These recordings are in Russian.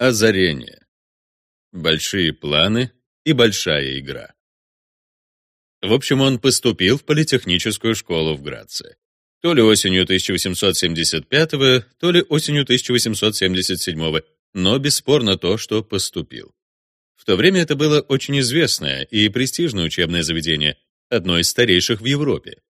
Озарение. Большие планы и большая игра. В общем, он поступил в политехническую школу в Граце. То ли осенью 1875, то ли осенью 1877, но бесспорно то, что поступил. В то время это было очень известное и престижное учебное заведение, одно из старейших в Европе.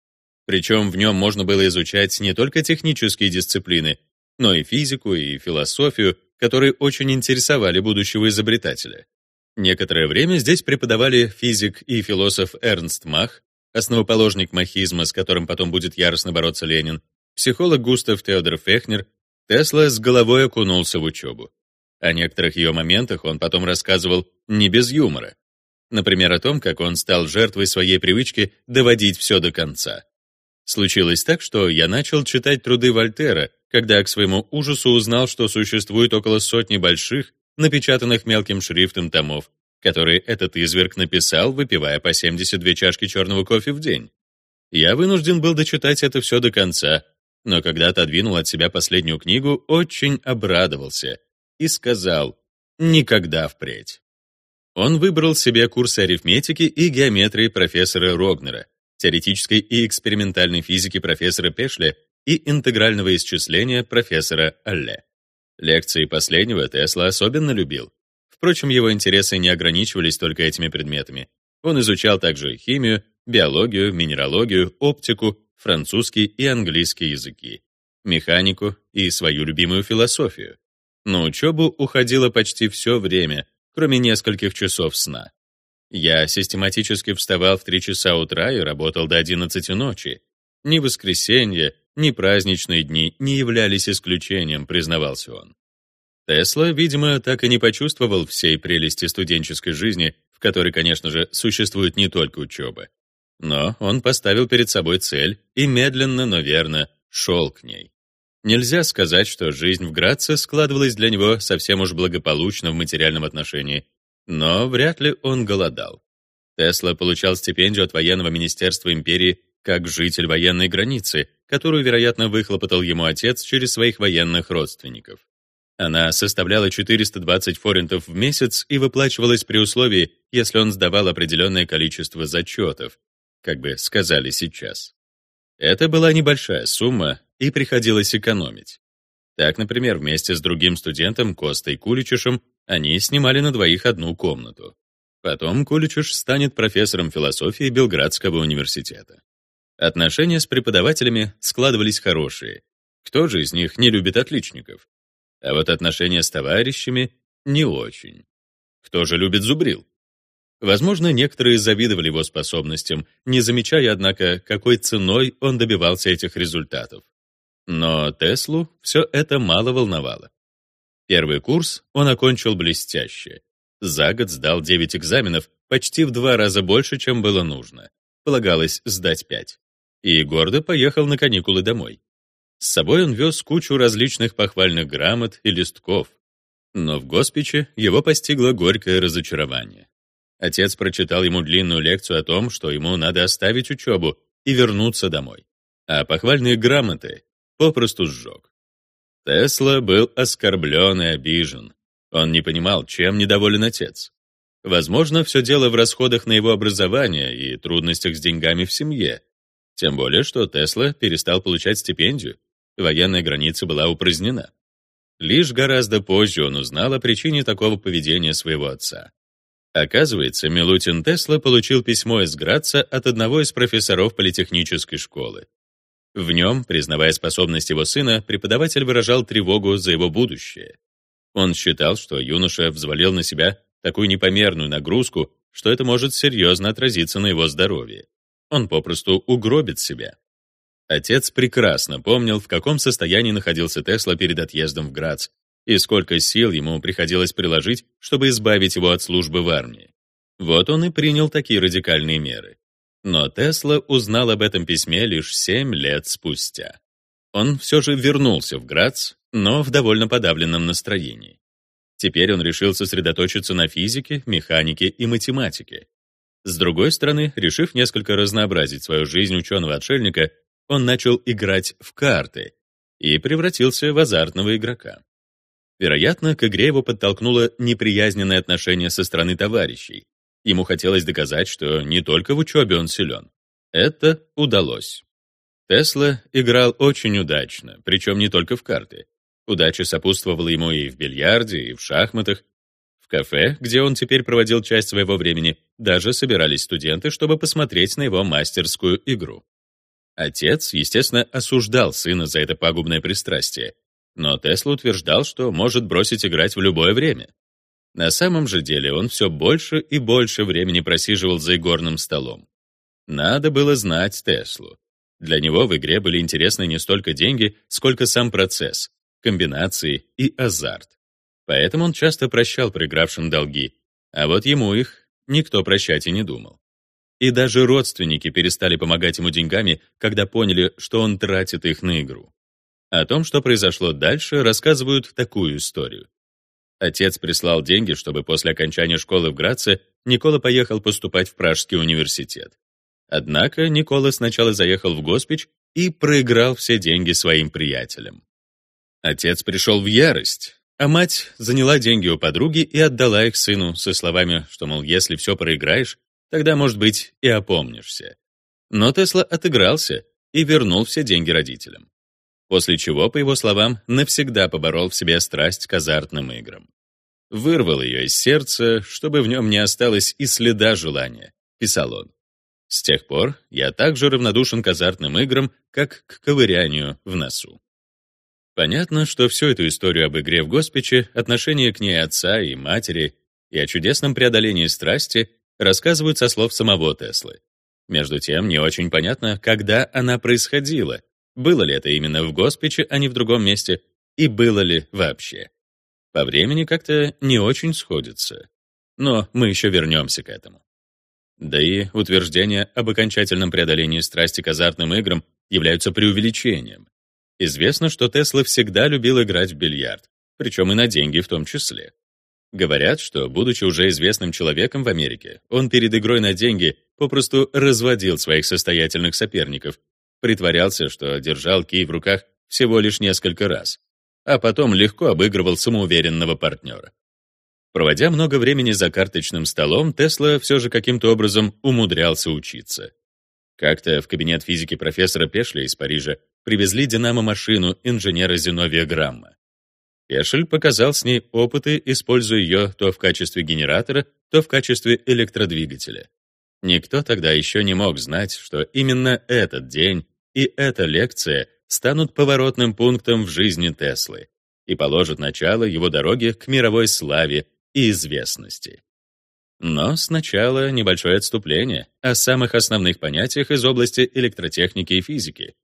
Причем в нем можно было изучать не только технические дисциплины, но и физику и философию, которые очень интересовали будущего изобретателя. Некоторое время здесь преподавали физик и философ Эрнст Мах, основоположник махизма, с которым потом будет яростно бороться Ленин, психолог Густав Теодор Фехнер, Тесла с головой окунулся в учебу. О некоторых ее моментах он потом рассказывал не без юмора. Например, о том, как он стал жертвой своей привычки доводить все до конца. Случилось так, что я начал читать труды Вольтера, когда к своему ужасу узнал, что существует около сотни больших, напечатанных мелким шрифтом томов, которые этот изверг написал, выпивая по 72 чашки черного кофе в день. Я вынужден был дочитать это все до конца, но когда отодвинул от себя последнюю книгу, очень обрадовался и сказал «никогда впредь». Он выбрал себе курсы арифметики и геометрии профессора Рогнера, теоретической и экспериментальной физики профессора Пешля и интегрального исчисления профессора Алле. Лекции последнего Тесла особенно любил. Впрочем, его интересы не ограничивались только этими предметами. Он изучал также химию, биологию, минералогию, оптику, французский и английский языки, механику и свою любимую философию. На учебу уходило почти все время, кроме нескольких часов сна. Я систематически вставал в 3 часа утра и работал до 11 ночи. Ни воскресенье, ни праздничные дни не являлись исключением, признавался он. Тесла, видимо, так и не почувствовал всей прелести студенческой жизни, в которой, конечно же, существует не только учеба. Но он поставил перед собой цель и медленно, но верно шел к ней. Нельзя сказать, что жизнь в Граце складывалась для него совсем уж благополучно в материальном отношении, но вряд ли он голодал. Тесла получал стипендию от военного министерства империи как житель военной границы, которую, вероятно, выхлопотал ему отец через своих военных родственников. Она составляла 420 форинтов в месяц и выплачивалась при условии, если он сдавал определенное количество зачетов, как бы сказали сейчас. Это была небольшая сумма, и приходилось экономить. Так, например, вместе с другим студентом Костой Куличишем они снимали на двоих одну комнату. Потом Куличиш станет профессором философии Белградского университета. Отношения с преподавателями складывались хорошие. Кто же из них не любит отличников? А вот отношения с товарищами не очень. Кто же любит зубрил? Возможно, некоторые завидовали его способностям, не замечая, однако, какой ценой он добивался этих результатов. Но Теслу все это мало волновало. Первый курс он окончил блестяще. За год сдал 9 экзаменов, почти в два раза больше, чем было нужно. Полагалось сдать 5 и гордо поехал на каникулы домой. С собой он вез кучу различных похвальных грамот и листков. Но в Госпиче его постигло горькое разочарование. Отец прочитал ему длинную лекцию о том, что ему надо оставить учебу и вернуться домой. А похвальные грамоты попросту сжег. Тесла был оскорблен и обижен. Он не понимал, чем недоволен отец. Возможно, все дело в расходах на его образование и трудностях с деньгами в семье. Тем более, что Тесла перестал получать стипендию, военная граница была упразднена. Лишь гораздо позже он узнал о причине такого поведения своего отца. Оказывается, Милутин Тесла получил письмо из Граца от одного из профессоров политехнической школы. В нем, признавая способность его сына, преподаватель выражал тревогу за его будущее. Он считал, что юноша взвалил на себя такую непомерную нагрузку, что это может серьезно отразиться на его здоровье. Он попросту угробит себя. Отец прекрасно помнил, в каком состоянии находился Тесла перед отъездом в Грац и сколько сил ему приходилось приложить, чтобы избавить его от службы в армии. Вот он и принял такие радикальные меры. Но Тесла узнал об этом письме лишь семь лет спустя. Он все же вернулся в Грац, но в довольно подавленном настроении. Теперь он решил сосредоточиться на физике, механике и математике. С другой стороны, решив несколько разнообразить свою жизнь ученого-отшельника, он начал играть в карты и превратился в азартного игрока. Вероятно, к игре его подтолкнуло неприязненное отношение со стороны товарищей. Ему хотелось доказать, что не только в учебе он силен. Это удалось. Тесла играл очень удачно, причем не только в карты. Удача сопутствовала ему и в бильярде, и в шахматах. В кафе, где он теперь проводил часть своего времени, даже собирались студенты, чтобы посмотреть на его мастерскую игру. Отец, естественно, осуждал сына за это пагубное пристрастие, но Тесла утверждал, что может бросить играть в любое время. На самом же деле он все больше и больше времени просиживал за игорным столом. Надо было знать Теслу. Для него в игре были интересны не столько деньги, сколько сам процесс, комбинации и азарт. Поэтому он часто прощал проигравшим долги, а вот ему их никто прощать и не думал. И даже родственники перестали помогать ему деньгами, когда поняли, что он тратит их на игру. О том, что произошло дальше, рассказывают такую историю. Отец прислал деньги, чтобы после окончания школы в Граце Никола поехал поступать в Пражский университет. Однако Никола сначала заехал в Госпич и проиграл все деньги своим приятелям. Отец пришел в ярость, а мать заняла деньги у подруги и отдала их сыну со словами, что, мол, если все проиграешь, Тогда, может быть, и опомнишься. Но Тесла отыгрался и вернул все деньги родителям. После чего, по его словам, навсегда поборол в себе страсть к азартным играм. Вырвал ее из сердца, чтобы в нем не осталось и следа желания, писал он. С тех пор я также равнодушен к азартным играм, как к ковырянию в носу. Понятно, что всю эту историю об игре в Госпиче, отношение к ней отца и матери и о чудесном преодолении страсти рассказывают со слов самого Теслы. Между тем, не очень понятно, когда она происходила. Было ли это именно в Госпиче, а не в другом месте, и было ли вообще. По времени как-то не очень сходится. Но мы еще вернемся к этому. Да и утверждения об окончательном преодолении страсти к азартным играм являются преувеличением. Известно, что Тесла всегда любил играть в бильярд, причем и на деньги в том числе. Говорят, что, будучи уже известным человеком в Америке, он перед игрой на деньги попросту разводил своих состоятельных соперников, притворялся, что держал кий в руках всего лишь несколько раз, а потом легко обыгрывал самоуверенного партнера. Проводя много времени за карточным столом, Тесла все же каким-то образом умудрялся учиться. Как-то в кабинет физики профессора Пешля из Парижа привезли динамо-машину инженера Зиновия Грамма. Эшель показал с ней опыты, используя ее то в качестве генератора, то в качестве электродвигателя. Никто тогда еще не мог знать, что именно этот день и эта лекция станут поворотным пунктом в жизни Теслы и положат начало его дороге к мировой славе и известности. Но сначала небольшое отступление о самых основных понятиях из области электротехники и физики,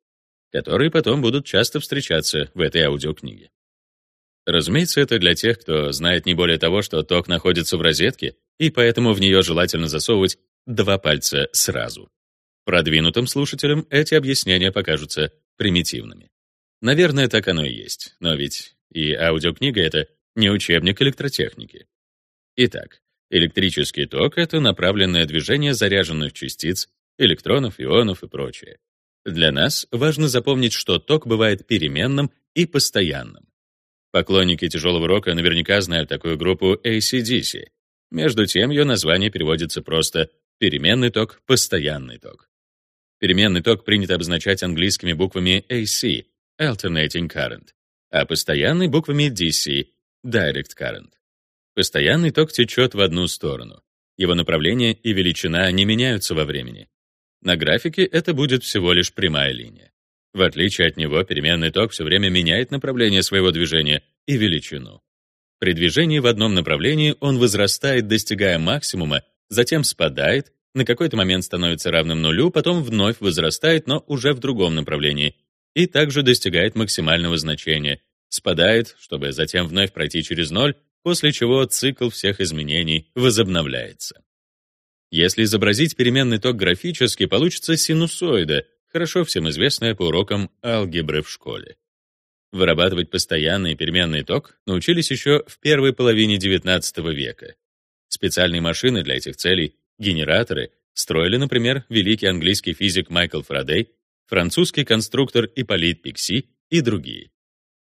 которые потом будут часто встречаться в этой аудиокниге. Разумеется, это для тех, кто знает не более того, что ток находится в розетке, и поэтому в нее желательно засовывать два пальца сразу. Продвинутым слушателям эти объяснения покажутся примитивными. Наверное, так оно и есть, но ведь и аудиокнига — это не учебник электротехники. Итак, электрический ток — это направленное движение заряженных частиц, электронов, ионов и прочее. Для нас важно запомнить, что ток бывает переменным и постоянным. Поклонники тяжелого рока наверняка знают такую группу ACDC. Между тем, ее название переводится просто «переменный ток», «постоянный ток». Переменный ток принято обозначать английскими буквами AC — Alternating Current, а постоянный — буквами DC — Direct Current. Постоянный ток течет в одну сторону. Его направление и величина не меняются во времени. На графике это будет всего лишь прямая линия. В отличие от него, переменный ток все время меняет направление своего движения и величину. При движении в одном направлении он возрастает, достигая максимума, затем спадает, на какой-то момент становится равным нулю, потом вновь возрастает, но уже в другом направлении, и также достигает максимального значения, спадает, чтобы затем вновь пройти через ноль, после чего цикл всех изменений возобновляется. Если изобразить переменный ток графически, получится синусоида, хорошо всем известная по урокам алгебры в школе. Вырабатывать постоянный переменный ток научились еще в первой половине XIX века. Специальные машины для этих целей, генераторы, строили, например, великий английский физик Майкл Фарадей, французский конструктор Ипполит Пикси и другие.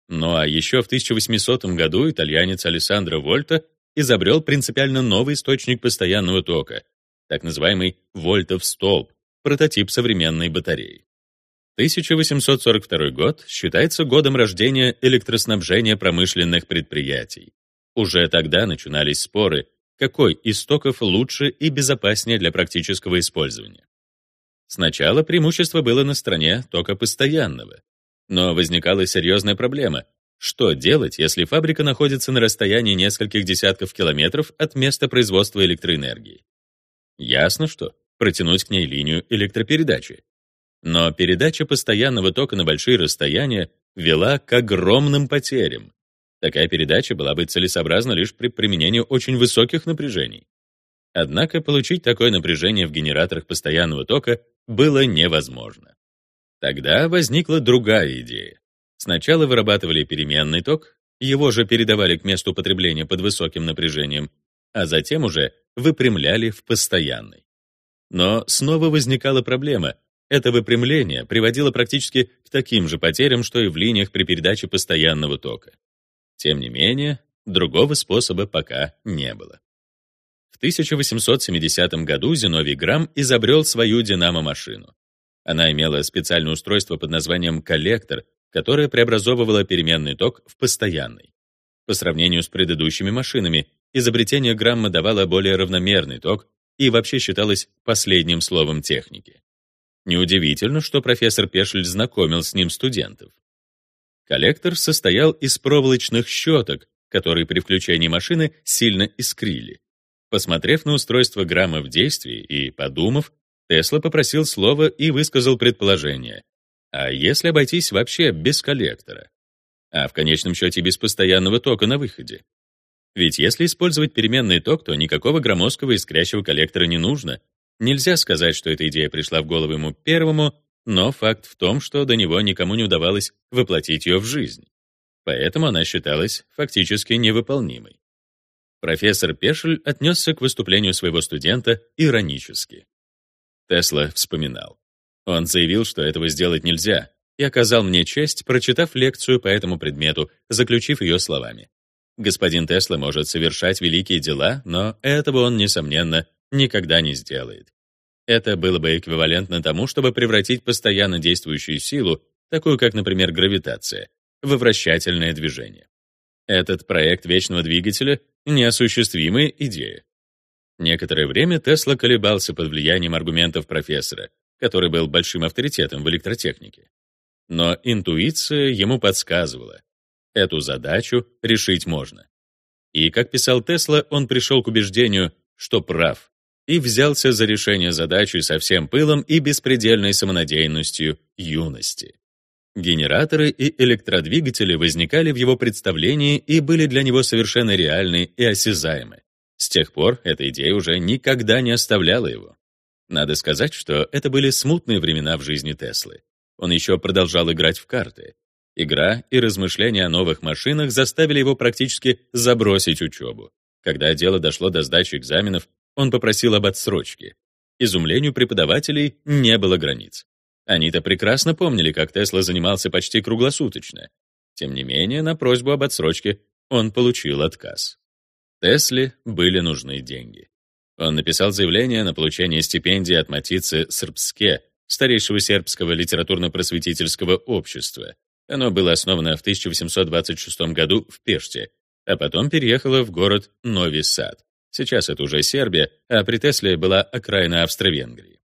Ну а еще в 1800 году итальянец Алессандро Вольта изобрел принципиально новый источник постоянного тока, так называемый вольтов столб, прототип современной батареи. 1842 год считается годом рождения электроснабжения промышленных предприятий. Уже тогда начинались споры, какой из токов лучше и безопаснее для практического использования. Сначала преимущество было на стороне тока постоянного, но возникала серьезная проблема. Что делать, если фабрика находится на расстоянии нескольких десятков километров от места производства электроэнергии? Ясно, что протянуть к ней линию электропередачи. Но передача постоянного тока на большие расстояния вела к огромным потерям. Такая передача была бы целесообразна лишь при применении очень высоких напряжений. Однако получить такое напряжение в генераторах постоянного тока было невозможно. Тогда возникла другая идея. Сначала вырабатывали переменный ток, его же передавали к месту потребления под высоким напряжением, а затем уже выпрямляли в постоянный. Но снова возникала проблема. Это выпрямление приводило практически к таким же потерям, что и в линиях при передаче постоянного тока. Тем не менее, другого способа пока не было. В 1870 году Зиновий Грамм изобрел свою динамо-машину. Она имела специальное устройство под названием коллектор, которое преобразовывало переменный ток в постоянный. По сравнению с предыдущими машинами, изобретение Грамма давало более равномерный ток и вообще считалось последним словом техники. Неудивительно, что профессор Пешель знакомил с ним студентов. Коллектор состоял из проволочных щеток, которые при включении машины сильно искрили. Посмотрев на устройство Грамма в действии и подумав, Тесла попросил слова и высказал предположение. А если обойтись вообще без коллектора? А в конечном счете без постоянного тока на выходе? Ведь если использовать переменный ток, то никакого громоздкого искрящего коллектора не нужно. Нельзя сказать, что эта идея пришла в голову ему первому, но факт в том, что до него никому не удавалось воплотить ее в жизнь. Поэтому она считалась фактически невыполнимой. Профессор Пешель отнесся к выступлению своего студента иронически. Тесла вспоминал. Он заявил, что этого сделать нельзя, и оказал мне честь, прочитав лекцию по этому предмету, заключив ее словами. Господин Тесла может совершать великие дела, но этого он, несомненно, никогда не сделает. Это было бы эквивалентно тому, чтобы превратить постоянно действующую силу, такую как, например, гравитация, в вращательное движение. Этот проект вечного двигателя — неосуществимая идея. Некоторое время Тесла колебался под влиянием аргументов профессора, который был большим авторитетом в электротехнике. Но интуиция ему подсказывала, эту задачу решить можно. И, как писал Тесла, он пришел к убеждению, что прав, и взялся за решение задачи со всем пылом и беспредельной самонадеянностью юности. Генераторы и электродвигатели возникали в его представлении и были для него совершенно реальны и осязаемы. С тех пор эта идея уже никогда не оставляла его. Надо сказать, что это были смутные времена в жизни Теслы. Он еще продолжал играть в карты. Игра и размышления о новых машинах заставили его практически забросить учебу. Когда дело дошло до сдачи экзаменов, он попросил об отсрочке. Изумлению преподавателей не было границ. Они-то прекрасно помнили, как Тесла занимался почти круглосуточно. Тем не менее, на просьбу об отсрочке он получил отказ. Тесле были нужны деньги. Он написал заявление на получение стипендии от Матицы Србске, старейшего сербского литературно-просветительского общества. Оно было основано в 1826 году в Пеште, а потом переехало в город Нови Сад. Сейчас это уже Сербия, а при Тесле была окраина Австро-Венгрии.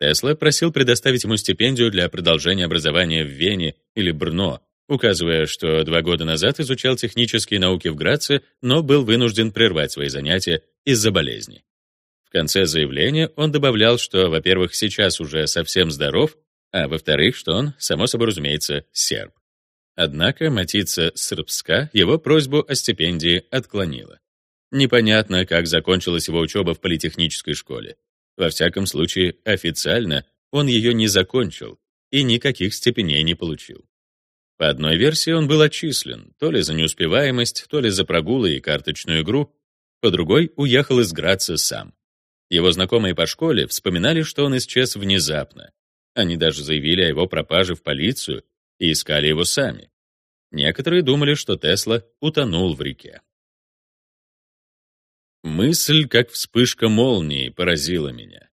Тесла просил предоставить ему стипендию для продолжения образования в Вене или Брно, указывая, что два года назад изучал технические науки в Граце, но был вынужден прервать свои занятия из-за болезни. В конце заявления он добавлял, что, во-первых, сейчас уже совсем здоров, а во-вторых, что он, само собой разумеется, серб. Однако Матица Србска его просьбу о стипендии отклонила. Непонятно, как закончилась его учеба в политехнической школе. Во всяком случае, официально он ее не закончил и никаких степеней не получил. По одной версии он был отчислен, то ли за неуспеваемость, то ли за прогулы и карточную игру, по другой уехал из Граца сам. Его знакомые по школе вспоминали, что он исчез внезапно. Они даже заявили о его пропаже в полицию и искали его сами. Некоторые думали, что Тесла утонул в реке. Мысль, как вспышка молнии, поразила меня.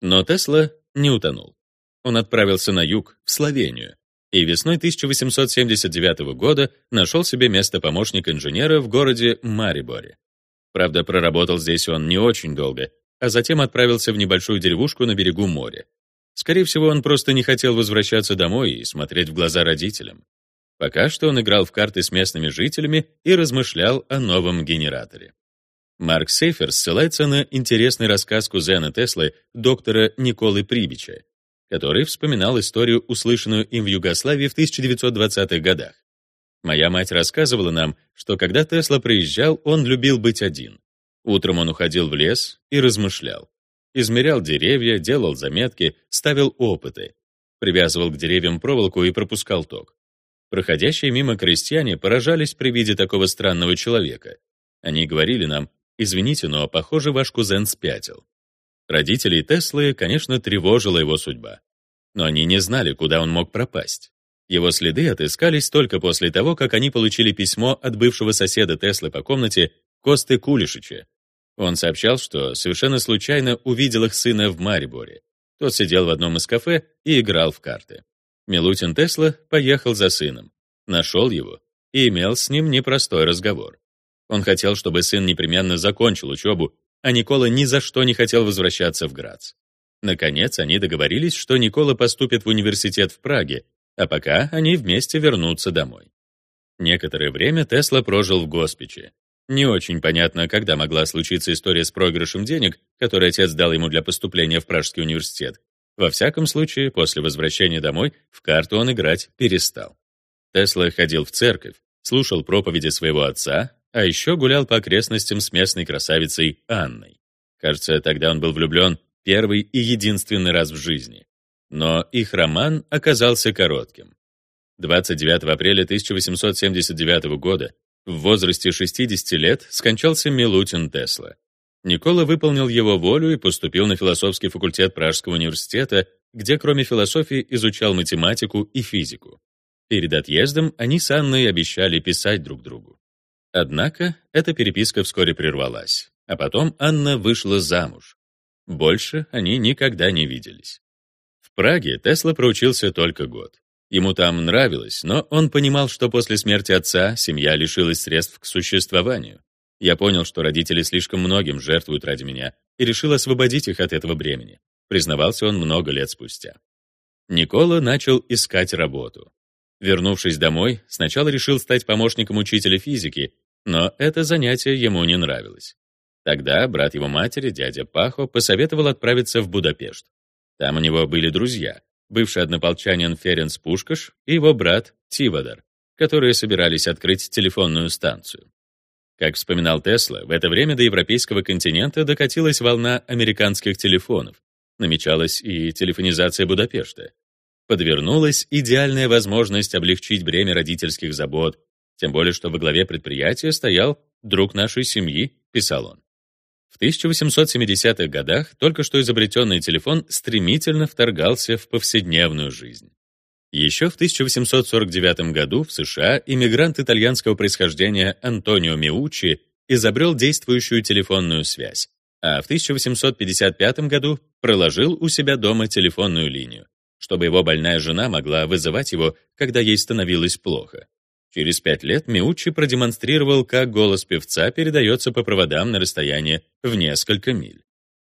Но Тесла не утонул. Он отправился на юг, в Словению, и весной 1879 года нашел себе место помощника инженера в городе Мариборе. Правда, проработал здесь он не очень долго, а затем отправился в небольшую деревушку на берегу моря. Скорее всего, он просто не хотел возвращаться домой и смотреть в глаза родителям. Пока что он играл в карты с местными жителями и размышлял о новом генераторе. Марк Сейфер ссылается на интересный рассказ кузена Теслы, доктора Николы Прибича, который вспоминал историю, услышанную им в Югославии в 1920-х годах. Моя мать рассказывала нам, что когда Тесла приезжал, он любил быть один. Утром он уходил в лес и размышлял. Измерял деревья, делал заметки, ставил опыты. Привязывал к деревьям проволоку и пропускал ток. Проходящие мимо крестьяне поражались при виде такого странного человека. Они говорили нам, «Извините, но, похоже, ваш кузен спятил». Родителей Теслы, конечно, тревожила его судьба. Но они не знали, куда он мог пропасть. Его следы отыскались только после того, как они получили письмо от бывшего соседа Теслы по комнате Косты Кулишича. Он сообщал, что совершенно случайно увидел их сына в Мариборе. Тот сидел в одном из кафе и играл в карты. Милутин Тесла поехал за сыном, нашел его и имел с ним непростой разговор. Он хотел, чтобы сын непременно закончил учебу а Никола ни за что не хотел возвращаться в Грац. Наконец, они договорились, что Никола поступит в университет в Праге, а пока они вместе вернутся домой. Некоторое время Тесла прожил в Госпиче. Не очень понятно, когда могла случиться история с проигрышем денег, который отец дал ему для поступления в Пражский университет. Во всяком случае, после возвращения домой в карту он играть перестал. Тесла ходил в церковь, слушал проповеди своего отца, а еще гулял по окрестностям с местной красавицей Анной. Кажется, тогда он был влюблен первый и единственный раз в жизни. Но их роман оказался коротким. 29 апреля 1879 года в возрасте 60 лет скончался Милутин Тесла. Никола выполнил его волю и поступил на философский факультет Пражского университета, где кроме философии изучал математику и физику. Перед отъездом они с Анной обещали писать друг другу. Однако эта переписка вскоре прервалась, а потом Анна вышла замуж. Больше они никогда не виделись. В Праге Тесла проучился только год. Ему там нравилось, но он понимал, что после смерти отца семья лишилась средств к существованию. Я понял, что родители слишком многим жертвуют ради меня, и решил освободить их от этого бремени. Признавался он много лет спустя. Никола начал искать работу. Вернувшись домой, сначала решил стать помощником учителя физики, но это занятие ему не нравилось. Тогда брат его матери, дядя Пахо, посоветовал отправиться в Будапешт. Там у него были друзья, бывший однополчанин Ференц Пушкаш и его брат Тивадар, которые собирались открыть телефонную станцию. Как вспоминал Тесла, в это время до европейского континента докатилась волна американских телефонов. Намечалась и телефонизация Будапешта. Подвернулась идеальная возможность облегчить бремя родительских забот, тем более, что во главе предприятия стоял друг нашей семьи, писал он. В 1870-х годах только что изобретенный телефон стремительно вторгался в повседневную жизнь. Еще в 1849 году в США иммигрант итальянского происхождения Антонио Миучи изобрел действующую телефонную связь, а в 1855 году проложил у себя дома телефонную линию, чтобы его больная жена могла вызывать его, когда ей становилось плохо. Через пять лет Миучи продемонстрировал, как голос певца передается по проводам на расстояние в несколько миль.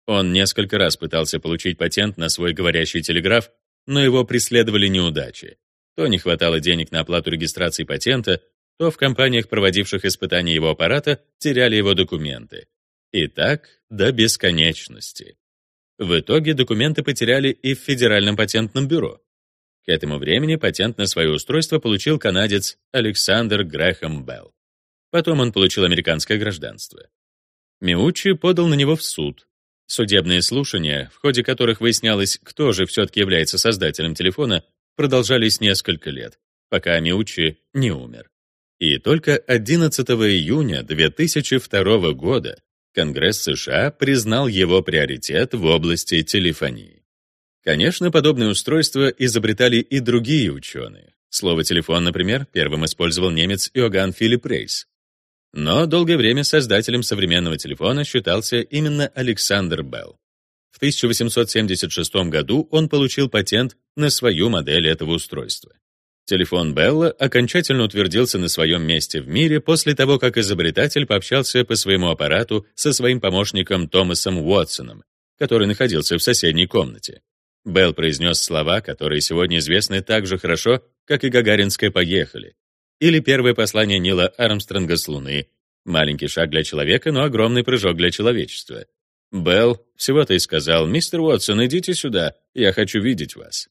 Он несколько раз пытался получить патент на свой говорящий телеграф, но его преследовали неудачи. То не хватало денег на оплату регистрации патента, то в компаниях, проводивших испытания его аппарата, теряли его документы. И так до бесконечности. В итоге документы потеряли и в Федеральном патентном бюро. К этому времени патент на свое устройство получил канадец Александр Грэхэм Белл. Потом он получил американское гражданство. Миучи подал на него в суд. Судебные слушания, в ходе которых выяснялось, кто же все-таки является создателем телефона, продолжались несколько лет, пока Миучи не умер. И только 11 июня 2002 года Конгресс США признал его приоритет в области телефонии. Конечно, подобные устройства изобретали и другие ученые. Слово «телефон», например, первым использовал немец Иоганн Филипп Рейс. Но долгое время создателем современного телефона считался именно Александр Белл. В 1876 году он получил патент на свою модель этого устройства. Телефон Белла окончательно утвердился на своем месте в мире после того, как изобретатель пообщался по своему аппарату со своим помощником Томасом Уотсоном, который находился в соседней комнате. Белл произнес слова, которые сегодня известны так же хорошо, как и гагаринское «поехали», или первое послание Нила Армстронга с Луны, маленький шаг для человека, но огромный прыжок для человечества. Белл всего-то и сказал, «Мистер Уотсон, идите сюда, я хочу видеть вас».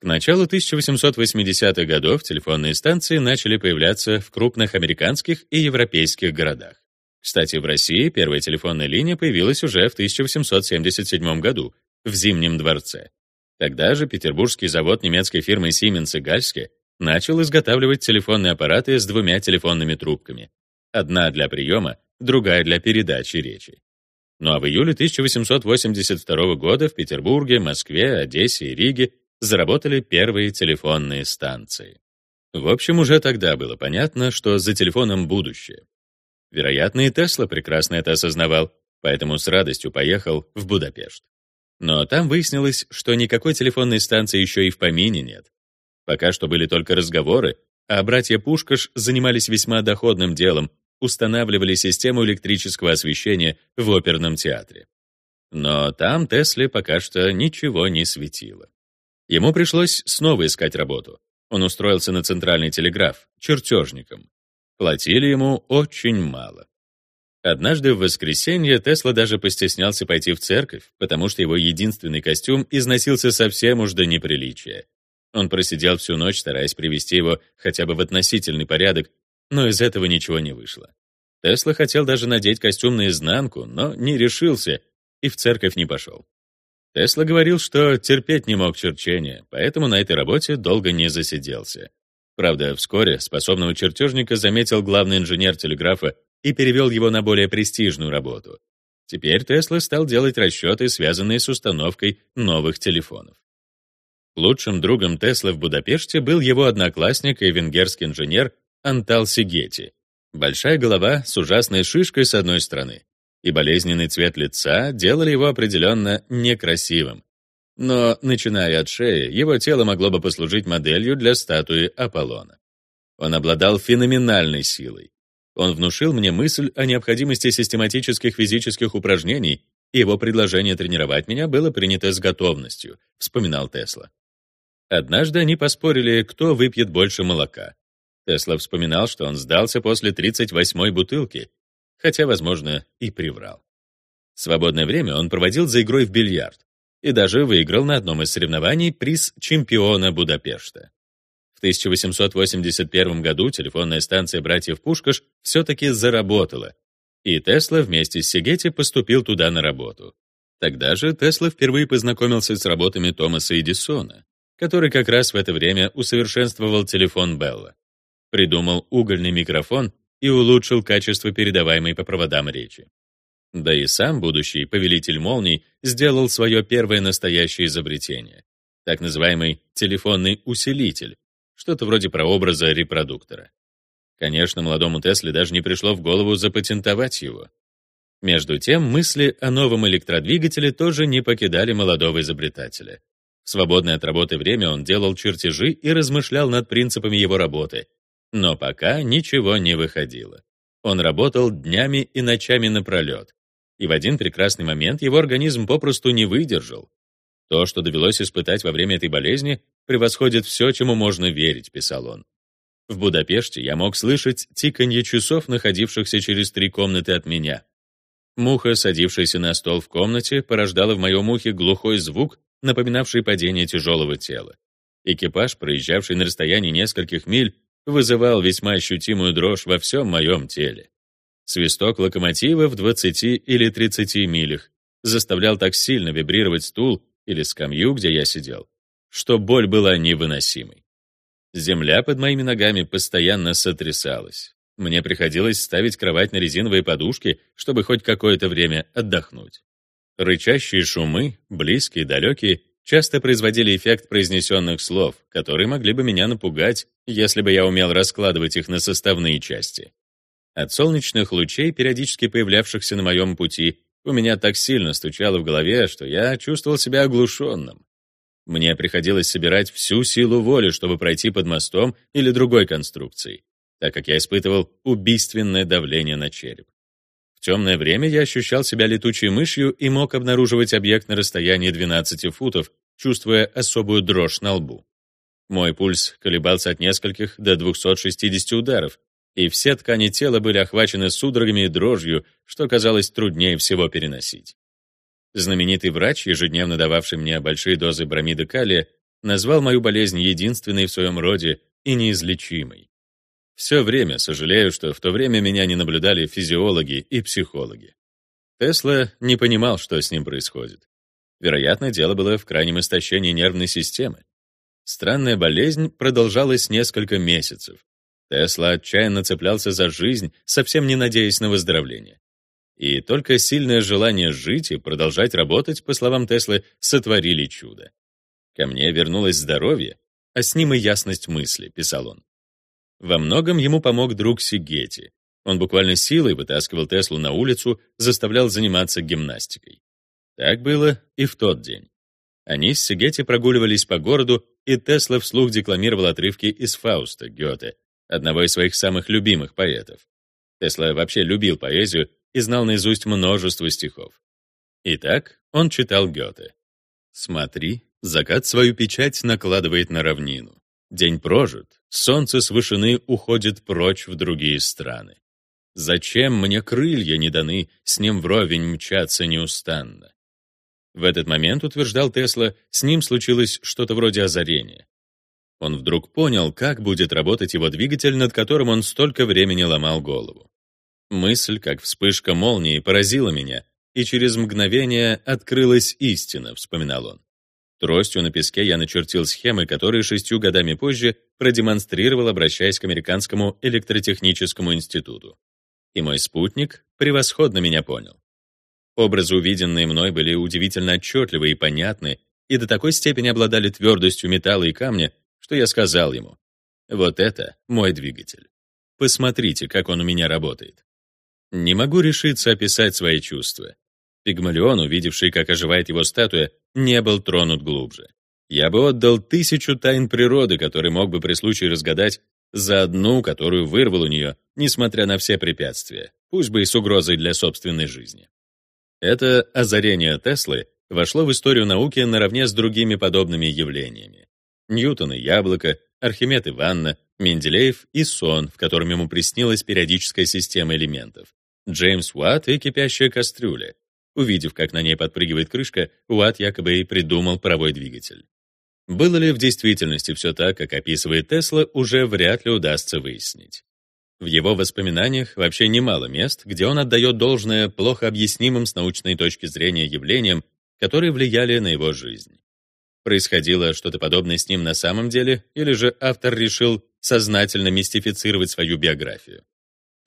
К началу 1880-х годов телефонные станции начали появляться в крупных американских и европейских городах. Кстати, в России первая телефонная линия появилась уже в 1877 году в Зимнем дворце. Тогда же петербургский завод немецкой фирмы Siemens и Гальски начал изготавливать телефонные аппараты с двумя телефонными трубками. Одна для приема, другая для передачи речи. Ну а в июле 1882 года в Петербурге, Москве, Одессе и Риге заработали первые телефонные станции. В общем, уже тогда было понятно, что за телефоном будущее. Вероятно, и Тесла прекрасно это осознавал, поэтому с радостью поехал в Будапешт. Но там выяснилось, что никакой телефонной станции еще и в помине нет. Пока что были только разговоры, а братья Пушкаш занимались весьма доходным делом, устанавливали систему электрического освещения в оперном театре. Но там Тесле пока что ничего не светило. Ему пришлось снова искать работу. Он устроился на центральный телеграф, чертежником. Платили ему очень мало. Однажды в воскресенье Тесла даже постеснялся пойти в церковь, потому что его единственный костюм износился совсем уж до неприличия. Он просидел всю ночь, стараясь привести его хотя бы в относительный порядок, но из этого ничего не вышло. Тесла хотел даже надеть костюм наизнанку, но не решился и в церковь не пошел. Тесла говорил, что терпеть не мог черчения, поэтому на этой работе долго не засиделся. Правда, вскоре способного чертежника заметил главный инженер телеграфа и перевел его на более престижную работу. Теперь Тесла стал делать расчеты, связанные с установкой новых телефонов. Лучшим другом Тесла в Будапеште был его одноклассник и венгерский инженер Антал Сигети. Большая голова с ужасной шишкой с одной стороны и болезненный цвет лица делали его определенно некрасивым. Но, начиная от шеи, его тело могло бы послужить моделью для статуи Аполлона. Он обладал феноменальной силой. Он внушил мне мысль о необходимости систематических физических упражнений, и его предложение тренировать меня было принято с готовностью, вспоминал Тесла. Однажды они поспорили, кто выпьет больше молока. Тесла вспоминал, что он сдался после 38-й бутылки, хотя, возможно, и приврал. Свободное время он проводил за игрой в бильярд и даже выиграл на одном из соревнований приз чемпиона Будапешта. В 1881 году телефонная станция братьев Пушкаш все-таки заработала, и Тесла вместе с Сигетти поступил туда на работу. Тогда же Тесла впервые познакомился с работами Томаса Эдисона, который как раз в это время усовершенствовал телефон Белла. Придумал угольный микрофон и улучшил качество передаваемой по проводам речи. Да и сам будущий повелитель молний сделал свое первое настоящее изобретение, так называемый телефонный усилитель, что-то вроде прообраза репродуктора. Конечно, молодому Тесле даже не пришло в голову запатентовать его. Между тем, мысли о новом электродвигателе тоже не покидали молодого изобретателя. В свободное от работы время он делал чертежи и размышлял над принципами его работы, но пока ничего не выходило. Он работал днями и ночами напролет. И в один прекрасный момент его организм попросту не выдержал. То, что довелось испытать во время этой болезни, превосходит все, чему можно верить, писал он. В Будапеште я мог слышать тиканье часов, находившихся через три комнаты от меня. Муха, садившаяся на стол в комнате, порождала в моем ухе глухой звук, напоминавший падение тяжелого тела. Экипаж, проезжавший на расстоянии нескольких миль, вызывал весьма ощутимую дрожь во всем моем теле. Свисток локомотива в 20 или 30 милях заставлял так сильно вибрировать стул или скамью, где я сидел, что боль была невыносимой. Земля под моими ногами постоянно сотрясалась. Мне приходилось ставить кровать на резиновые подушки, чтобы хоть какое-то время отдохнуть. Рычащие шумы, близкие, далекие, часто производили эффект произнесенных слов, которые могли бы меня напугать, если бы я умел раскладывать их на составные части. От солнечных лучей, периодически появлявшихся на моем пути, у меня так сильно стучало в голове, что я чувствовал себя оглушенным. Мне приходилось собирать всю силу воли, чтобы пройти под мостом или другой конструкцией, так как я испытывал убийственное давление на череп. В темное время я ощущал себя летучей мышью и мог обнаруживать объект на расстоянии 12 футов, чувствуя особую дрожь на лбу. Мой пульс колебался от нескольких до 260 ударов, и все ткани тела были охвачены судорогами и дрожью, что казалось труднее всего переносить. Знаменитый врач, ежедневно дававший мне большие дозы бромида калия, назвал мою болезнь единственной в своем роде и неизлечимой. Все время сожалею, что в то время меня не наблюдали физиологи и психологи. Тесла не понимал, что с ним происходит. Вероятно, дело было в крайнем истощении нервной системы. Странная болезнь продолжалась несколько месяцев, Тесла отчаянно цеплялся за жизнь, совсем не надеясь на выздоровление. И только сильное желание жить и продолжать работать, по словам Теслы, сотворили чудо. «Ко мне вернулось здоровье, а с ним и ясность мысли», — писал он. Во многом ему помог друг Сигети. Он буквально силой вытаскивал Теслу на улицу, заставлял заниматься гимнастикой. Так было и в тот день. Они с Сигети прогуливались по городу, и Тесла вслух декламировал отрывки из Фауста Гёте, одного из своих самых любимых поэтов. Тесла вообще любил поэзию и знал наизусть множество стихов. Итак, он читал Гёте. «Смотри, закат свою печать накладывает на равнину. День прожит, солнце с вышины уходит прочь в другие страны. Зачем мне крылья не даны, с ним вровень мчаться неустанно?» В этот момент, утверждал Тесла, с ним случилось что-то вроде озарения. Он вдруг понял, как будет работать его двигатель, над которым он столько времени ломал голову. Мысль, как вспышка молнии, поразила меня, и через мгновение открылась истина, вспоминал он. Тростью на песке я начертил схемы, которые шестью годами позже продемонстрировал, обращаясь к Американскому электротехническому институту. И мой спутник превосходно меня понял. Образы, увиденные мной, были удивительно отчетливы и понятны, и до такой степени обладали твердостью металла и камня, что я сказал ему, «Вот это мой двигатель. Посмотрите, как он у меня работает». Не могу решиться описать свои чувства. Пигмалион, увидевший, как оживает его статуя, не был тронут глубже. Я бы отдал тысячу тайн природы, которые мог бы при случае разгадать, за одну, которую вырвал у нее, несмотря на все препятствия, пусть бы и с угрозой для собственной жизни. Это озарение Теслы вошло в историю науки наравне с другими подобными явлениями. Ньютон и яблоко, Архимед и ванна, Менделеев и сон, в котором ему приснилась периодическая система элементов, Джеймс Уатт и кипящая кастрюля. Увидев, как на ней подпрыгивает крышка, Уатт якобы и придумал паровой двигатель. Было ли в действительности все так, как описывает Тесла, уже вряд ли удастся выяснить. В его воспоминаниях вообще немало мест, где он отдает должное плохо объяснимым с научной точки зрения явлениям, которые влияли на его жизнь. Происходило что-то подобное с ним на самом деле, или же автор решил сознательно мистифицировать свою биографию.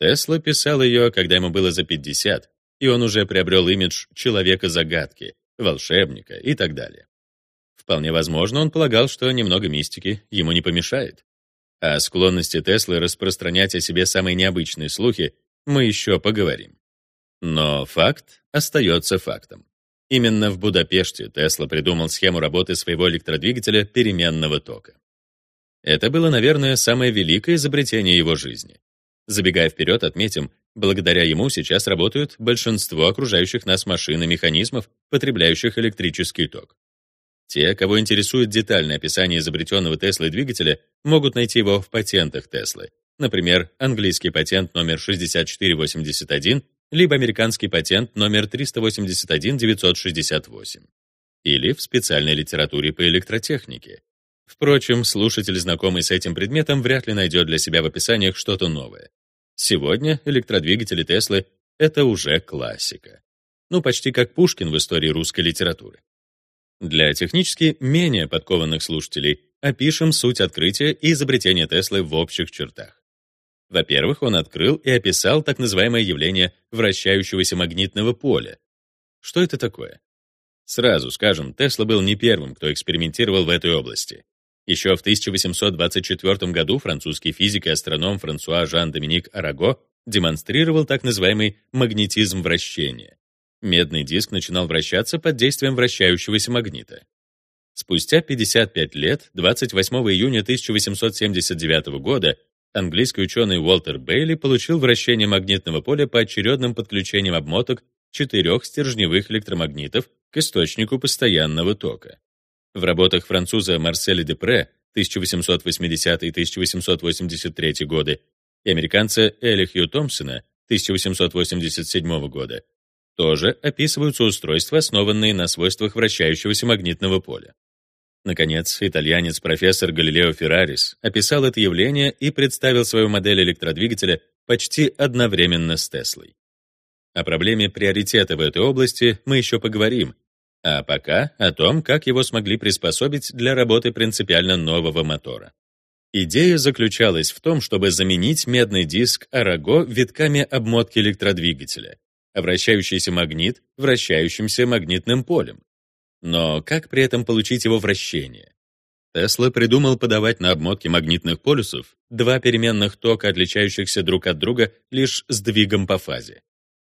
Тесла писал ее, когда ему было за 50, и он уже приобрел имидж человека-загадки, волшебника и так далее. Вполне возможно, он полагал, что немного мистики ему не помешает. О склонности Теслы распространять о себе самые необычные слухи мы еще поговорим. Но факт остается фактом. Именно в Будапеште Тесла придумал схему работы своего электродвигателя переменного тока. Это было, наверное, самое великое изобретение его жизни. Забегая вперед, отметим, благодаря ему сейчас работают большинство окружающих нас машин и механизмов, потребляющих электрический ток. Те, кого интересует детальное описание изобретенного Теслой двигателя, могут найти его в патентах Теслы. Например, английский патент номер 6481 либо американский патент номер 381-968, или в специальной литературе по электротехнике. Впрочем, слушатель, знакомый с этим предметом, вряд ли найдет для себя в описаниях что-то новое. Сегодня электродвигатели Теслы — это уже классика. Ну, почти как Пушкин в истории русской литературы. Для технически менее подкованных слушателей опишем суть открытия и изобретения Теслы в общих чертах. Во-первых, он открыл и описал так называемое явление вращающегося магнитного поля. Что это такое? Сразу скажем, Тесла был не первым, кто экспериментировал в этой области. Еще в 1824 году французский физик и астроном Франсуа Жан-Доминик Араго демонстрировал так называемый магнетизм вращения. Медный диск начинал вращаться под действием вращающегося магнита. Спустя 55 лет, 28 июня 1879 года, английский ученый Уолтер Бейли получил вращение магнитного поля по очередным подключениям обмоток четырех стержневых электромагнитов к источнику постоянного тока. В работах француза Марселя Депре 1880-1883 годы и американца Элихью Томпсона 1887 года тоже описываются устройства, основанные на свойствах вращающегося магнитного поля. Наконец, итальянец профессор Галилео Феррарис описал это явление и представил свою модель электродвигателя почти одновременно с Теслой. О проблеме приоритета в этой области мы еще поговорим, а пока о том, как его смогли приспособить для работы принципиально нового мотора. Идея заключалась в том, чтобы заменить медный диск Араго витками обмотки электродвигателя, а вращающийся магнит — вращающимся магнитным полем. Но как при этом получить его вращение? Тесла придумал подавать на обмотке магнитных полюсов два переменных тока, отличающихся друг от друга лишь сдвигом по фазе.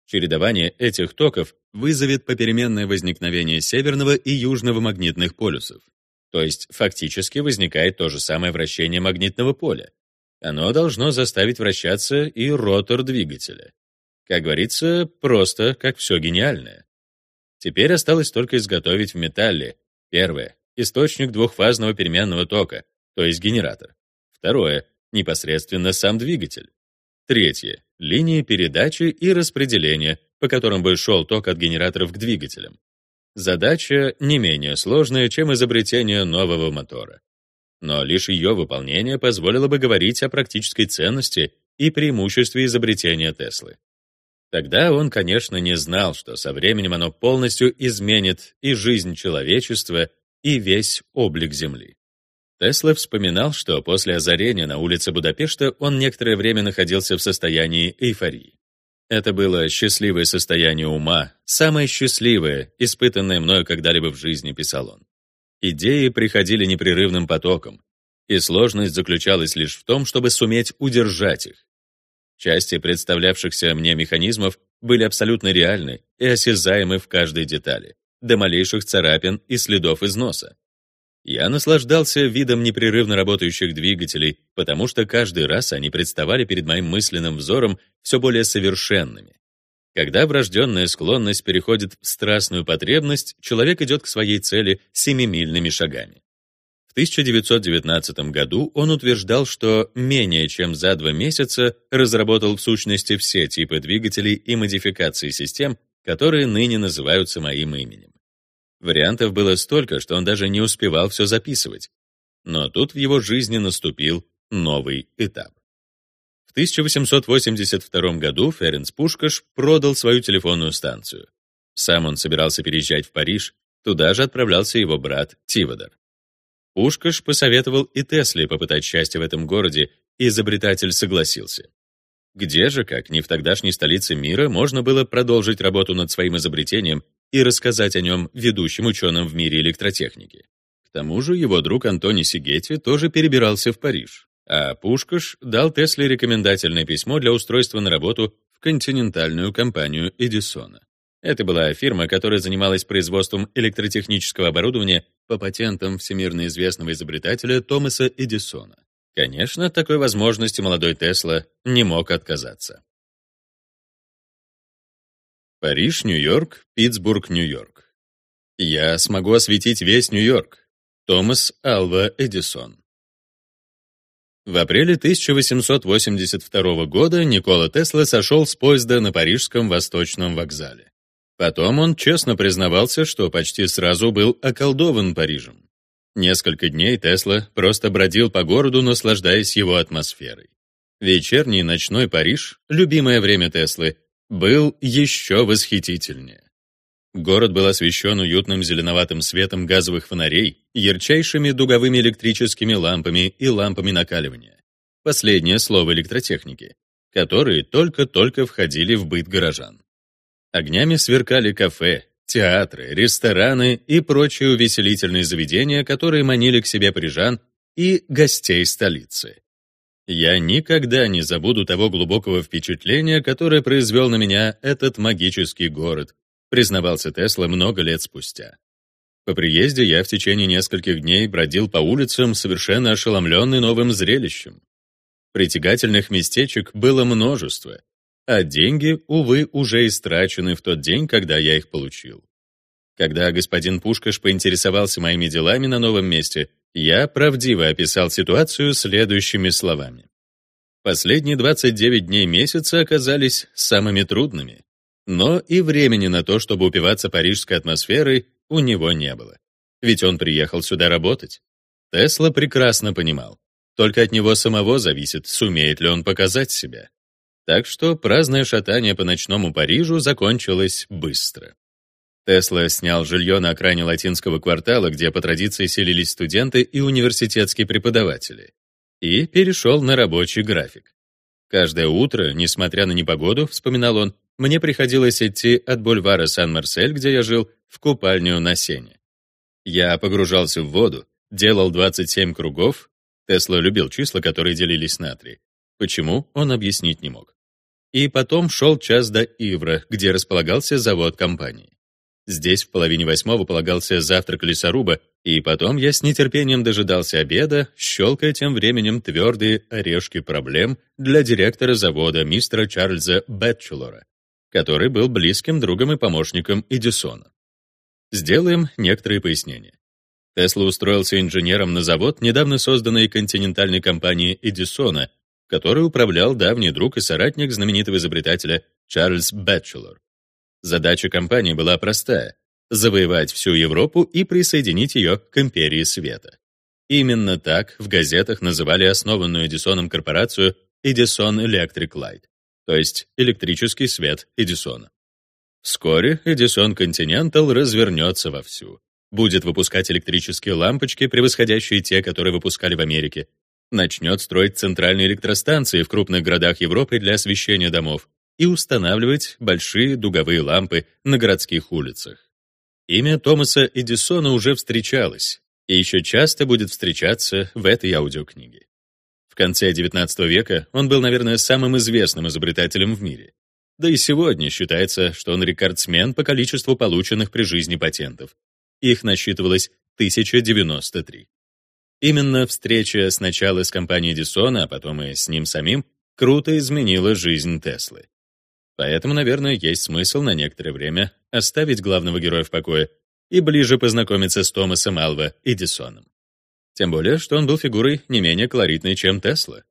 Чередование этих токов вызовет попеременное возникновение северного и южного магнитных полюсов. То есть фактически возникает то же самое вращение магнитного поля. Оно должно заставить вращаться и ротор двигателя. Как говорится, просто как все гениальное. Теперь осталось только изготовить в металле. Первое — источник двухфазного переменного тока, то есть генератор. Второе — непосредственно сам двигатель. Третье — линии передачи и распределения, по которым бы шел ток от генераторов к двигателям. Задача не менее сложная, чем изобретение нового мотора. Но лишь ее выполнение позволило бы говорить о практической ценности и преимуществе изобретения Теслы. Тогда он, конечно, не знал, что со временем оно полностью изменит и жизнь человечества, и весь облик Земли. Тесла вспоминал, что после озарения на улице Будапешта он некоторое время находился в состоянии эйфории. Это было счастливое состояние ума, самое счастливое, испытанное мною когда-либо в жизни, писал он. Идеи приходили непрерывным потоком, и сложность заключалась лишь в том, чтобы суметь удержать их. Части представлявшихся мне механизмов были абсолютно реальны и осязаемы в каждой детали, до малейших царапин и следов износа. Я наслаждался видом непрерывно работающих двигателей, потому что каждый раз они представали перед моим мысленным взором все более совершенными. Когда врожденная склонность переходит в страстную потребность, человек идет к своей цели семимильными шагами. В 1919 году он утверждал, что менее чем за два месяца разработал в сущности все типы двигателей и модификации систем, которые ныне называются моим именем. Вариантов было столько, что он даже не успевал все записывать. Но тут в его жизни наступил новый этап. В 1882 году Ференц Пушкаш продал свою телефонную станцию. Сам он собирался переезжать в Париж, туда же отправлялся его брат Тиводор. Пушкаш посоветовал и Тесле попытать счастье в этом городе, и изобретатель согласился. Где же, как не в тогдашней столице мира, можно было продолжить работу над своим изобретением и рассказать о нем ведущим ученым в мире электротехники? К тому же его друг Антони Сигетти тоже перебирался в Париж, а Пушкаш дал Тесле рекомендательное письмо для устройства на работу в континентальную компанию Эдисона. Это была фирма, которая занималась производством электротехнического оборудования по патентам всемирно известного изобретателя Томаса Эдисона. Конечно, от такой возможности молодой Тесла не мог отказаться. Париж, Нью-Йорк, Питтсбург, Нью-Йорк. Я смогу осветить весь Нью-Йорк. Томас Алва Эдисон. В апреле 1882 года Никола Тесла сошел с поезда на парижском Восточном вокзале. Потом он честно признавался, что почти сразу был околдован Парижем. Несколько дней Тесла просто бродил по городу, наслаждаясь его атмосферой. Вечерний ночной Париж, любимое время Теслы, был еще восхитительнее. Город был освещен уютным зеленоватым светом газовых фонарей, ярчайшими дуговыми электрическими лампами и лампами накаливания. Последнее слово электротехники, которые только-только входили в быт горожан. Огнями сверкали кафе, театры, рестораны и прочие увеселительные заведения, которые манили к себе парижан и гостей столицы. Я никогда не забуду того глубокого впечатления, которое произвел на меня этот магический город, признавался Тесла много лет спустя. По приезде я в течение нескольких дней бродил по улицам, совершенно ошеломленный новым зрелищем. Притягательных местечек было множество, а деньги, увы, уже истрачены в тот день, когда я их получил. Когда господин Пушкаш поинтересовался моими делами на новом месте, я правдиво описал ситуацию следующими словами. Последние 29 дней месяца оказались самыми трудными, но и времени на то, чтобы упиваться парижской атмосферой, у него не было. Ведь он приехал сюда работать. Тесла прекрасно понимал, только от него самого зависит, сумеет ли он показать себя. Так что праздное шатание по ночному Парижу закончилось быстро. Тесла снял жилье на окраине латинского квартала, где по традиции селились студенты и университетские преподаватели, и перешел на рабочий график. Каждое утро, несмотря на непогоду, вспоминал он, мне приходилось идти от бульвара Сан-Марсель, где я жил, в купальню на сене. Я погружался в воду, делал 27 кругов. Тесла любил числа, которые делились на три. Почему, он объяснить не мог. И потом шел час до Ивра, где располагался завод компании. Здесь в половине восьмого полагался завтрак лесоруба, и потом я с нетерпением дожидался обеда, щелкая тем временем твердые орешки проблем для директора завода мистера Чарльза Бэтчелора, который был близким другом и помощником Эдисона. Сделаем некоторые пояснения. Тесла устроился инженером на завод недавно созданной континентальной компании Эдисона, который управлял давний друг и соратник знаменитого изобретателя Чарльз Бэтчелор. Задача компании была простая — завоевать всю Европу и присоединить ее к империи света. Именно так в газетах называли основанную Эдисоном корпорацию Edison Electric Light, то есть электрический свет Эдисона. Вскоре Эдисон Continental развернется вовсю. Будет выпускать электрические лампочки, превосходящие те, которые выпускали в Америке. Начнет строить центральные электростанции в крупных городах Европы для освещения домов и устанавливать большие дуговые лампы на городских улицах. Имя Томаса Эдисона уже встречалось и еще часто будет встречаться в этой аудиокниге. В конце XIX века он был, наверное, самым известным изобретателем в мире. Да и сегодня считается, что он рекордсмен по количеству полученных при жизни патентов. Их насчитывалось 1093. Именно встреча сначала с компанией Эдисона, а потом и с ним самим, круто изменила жизнь Теслы. Поэтому, наверное, есть смысл на некоторое время оставить главного героя в покое и ближе познакомиться с Томасом Алва Эдисоном. Тем более, что он был фигурой не менее колоритной, чем Тесла.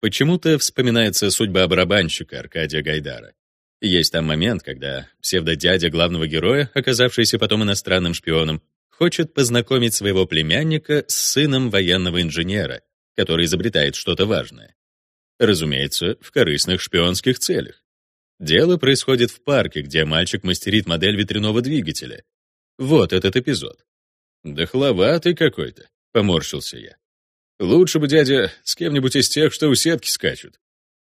Почему-то вспоминается судьба барабанщика Аркадия Гайдара. Есть там момент, когда псевдодядя главного героя, оказавшийся потом иностранным шпионом, хочет познакомить своего племянника с сыном военного инженера, который изобретает что-то важное. Разумеется, в корыстных шпионских целях. Дело происходит в парке, где мальчик мастерит модель ветряного двигателя. Вот этот эпизод. «Дохловатый какой-то», — поморщился я. «Лучше бы дядя с кем-нибудь из тех, что у сетки скачут».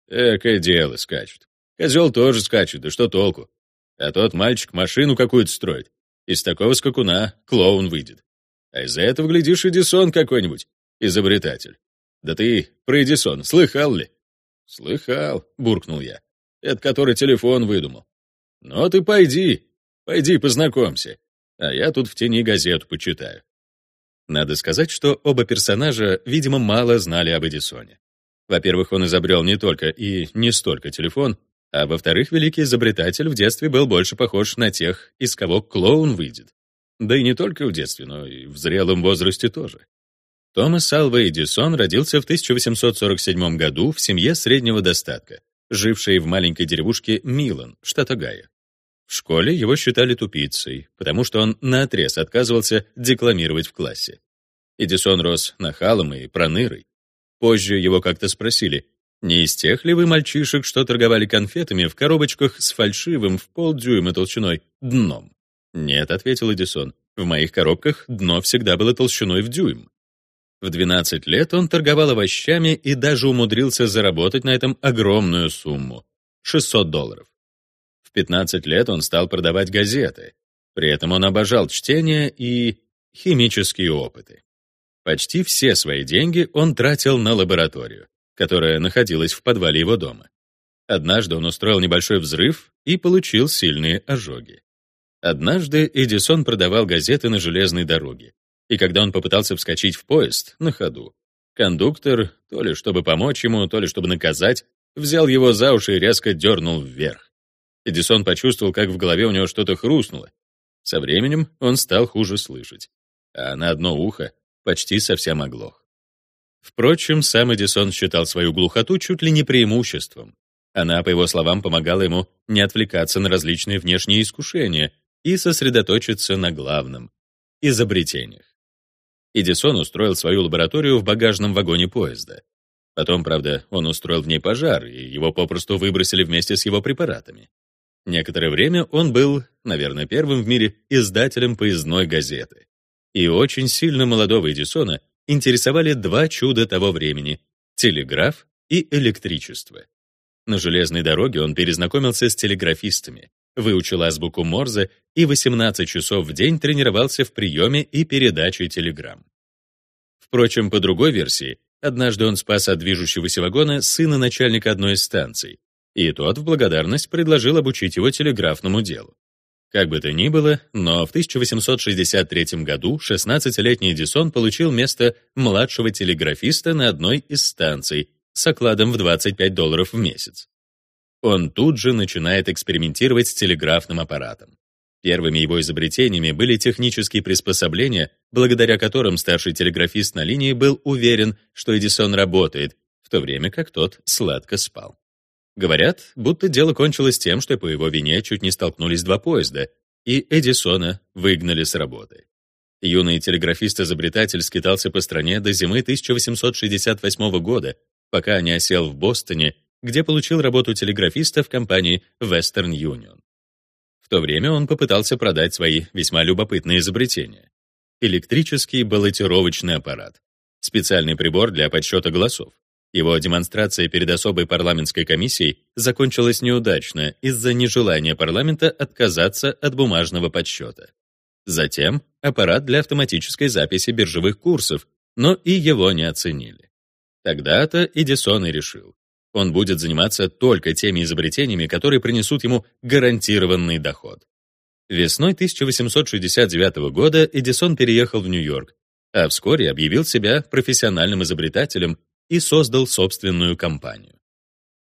«Экое дело скачут. Козел тоже скачет, да что толку? А тот мальчик машину какую-то строит. Из такого скакуна клоун выйдет. А из-за этого, глядишь, Эдисон какой-нибудь, изобретатель. Да ты про Эдисон слыхал ли? Слыхал, буркнул я. Это который телефон выдумал. Ну ты пойди, пойди познакомься. А я тут в тени газету почитаю. Надо сказать, что оба персонажа, видимо, мало знали об Эдисоне. Во-первых, он изобрел не только и не столько телефон, а во-вторых, великий изобретатель в детстве был больше похож на тех, из кого клоун выйдет. Да и не только в детстве, но и в зрелом возрасте тоже. Томас Алва Эдисон родился в 1847 году в семье среднего достатка, жившей в маленькой деревушке Милан, штат Огайо. В школе его считали тупицей, потому что он наотрез отказывался декламировать в классе. Эдисон рос нахалом и пронырой. Позже его как-то спросили, не из тех ли вы мальчишек, что торговали конфетами в коробочках с фальшивым в полдюйма толщиной дном? Нет, ответил Эдисон. В моих коробках дно всегда было толщиной в дюйм. В 12 лет он торговал овощами и даже умудрился заработать на этом огромную сумму — 600 долларов. В 15 лет он стал продавать газеты, При этом он обожал чтение и химические опыты. Почти все свои деньги он тратил на лабораторию, которая находилась в подвале его дома. Однажды он устроил небольшой взрыв и получил сильные ожоги. Однажды Эдисон продавал газеты на железной дороге, и когда он попытался вскочить в поезд на ходу, кондуктор, то ли чтобы помочь ему, то ли чтобы наказать, взял его за уши и резко дернул вверх. Эдисон почувствовал, как в голове у него что-то хрустнуло. Со временем он стал хуже слышать, а на одно ухо почти совсем оглох. Впрочем, сам Эдисон считал свою глухоту чуть ли не преимуществом. Она, по его словам, помогала ему не отвлекаться на различные внешние искушения и сосредоточиться на главном — изобретениях. Эдисон устроил свою лабораторию в багажном вагоне поезда. Потом, правда, он устроил в ней пожар, и его попросту выбросили вместе с его препаратами. Некоторое время он был, наверное, первым в мире издателем поездной газеты. И очень сильно молодого Эдисона интересовали два чуда того времени — телеграф и электричество. На железной дороге он перезнакомился с телеграфистами, выучил азбуку Морзе и 18 часов в день тренировался в приеме и передаче телеграмм. Впрочем, по другой версии, однажды он спас от движущегося вагона сына начальника одной из станций, и тот в благодарность предложил обучить его телеграфному делу. Как бы то ни было, но в 1863 году 16-летний Эдисон получил место младшего телеграфиста на одной из станций с окладом в 25 долларов в месяц. Он тут же начинает экспериментировать с телеграфным аппаратом. Первыми его изобретениями были технические приспособления, благодаря которым старший телеграфист на линии был уверен, что Эдисон работает, в то время как тот сладко спал. Говорят, будто дело кончилось тем, что по его вине чуть не столкнулись два поезда, и Эдисона выгнали с работы. Юный телеграфист-изобретатель скитался по стране до зимы 1868 года, пока не осел в Бостоне, где получил работу телеграфиста в компании Western Union. В то время он попытался продать свои весьма любопытные изобретения. Электрический баллотировочный аппарат, специальный прибор для подсчета голосов, его демонстрация перед особой парламентской комиссией закончилась неудачно из-за нежелания парламента отказаться от бумажного подсчета. Затем аппарат для автоматической записи биржевых курсов, но и его не оценили. Тогда-то Эдисон и решил. Он будет заниматься только теми изобретениями, которые принесут ему гарантированный доход. Весной 1869 года Эдисон переехал в Нью-Йорк, а вскоре объявил себя профессиональным изобретателем и создал собственную компанию.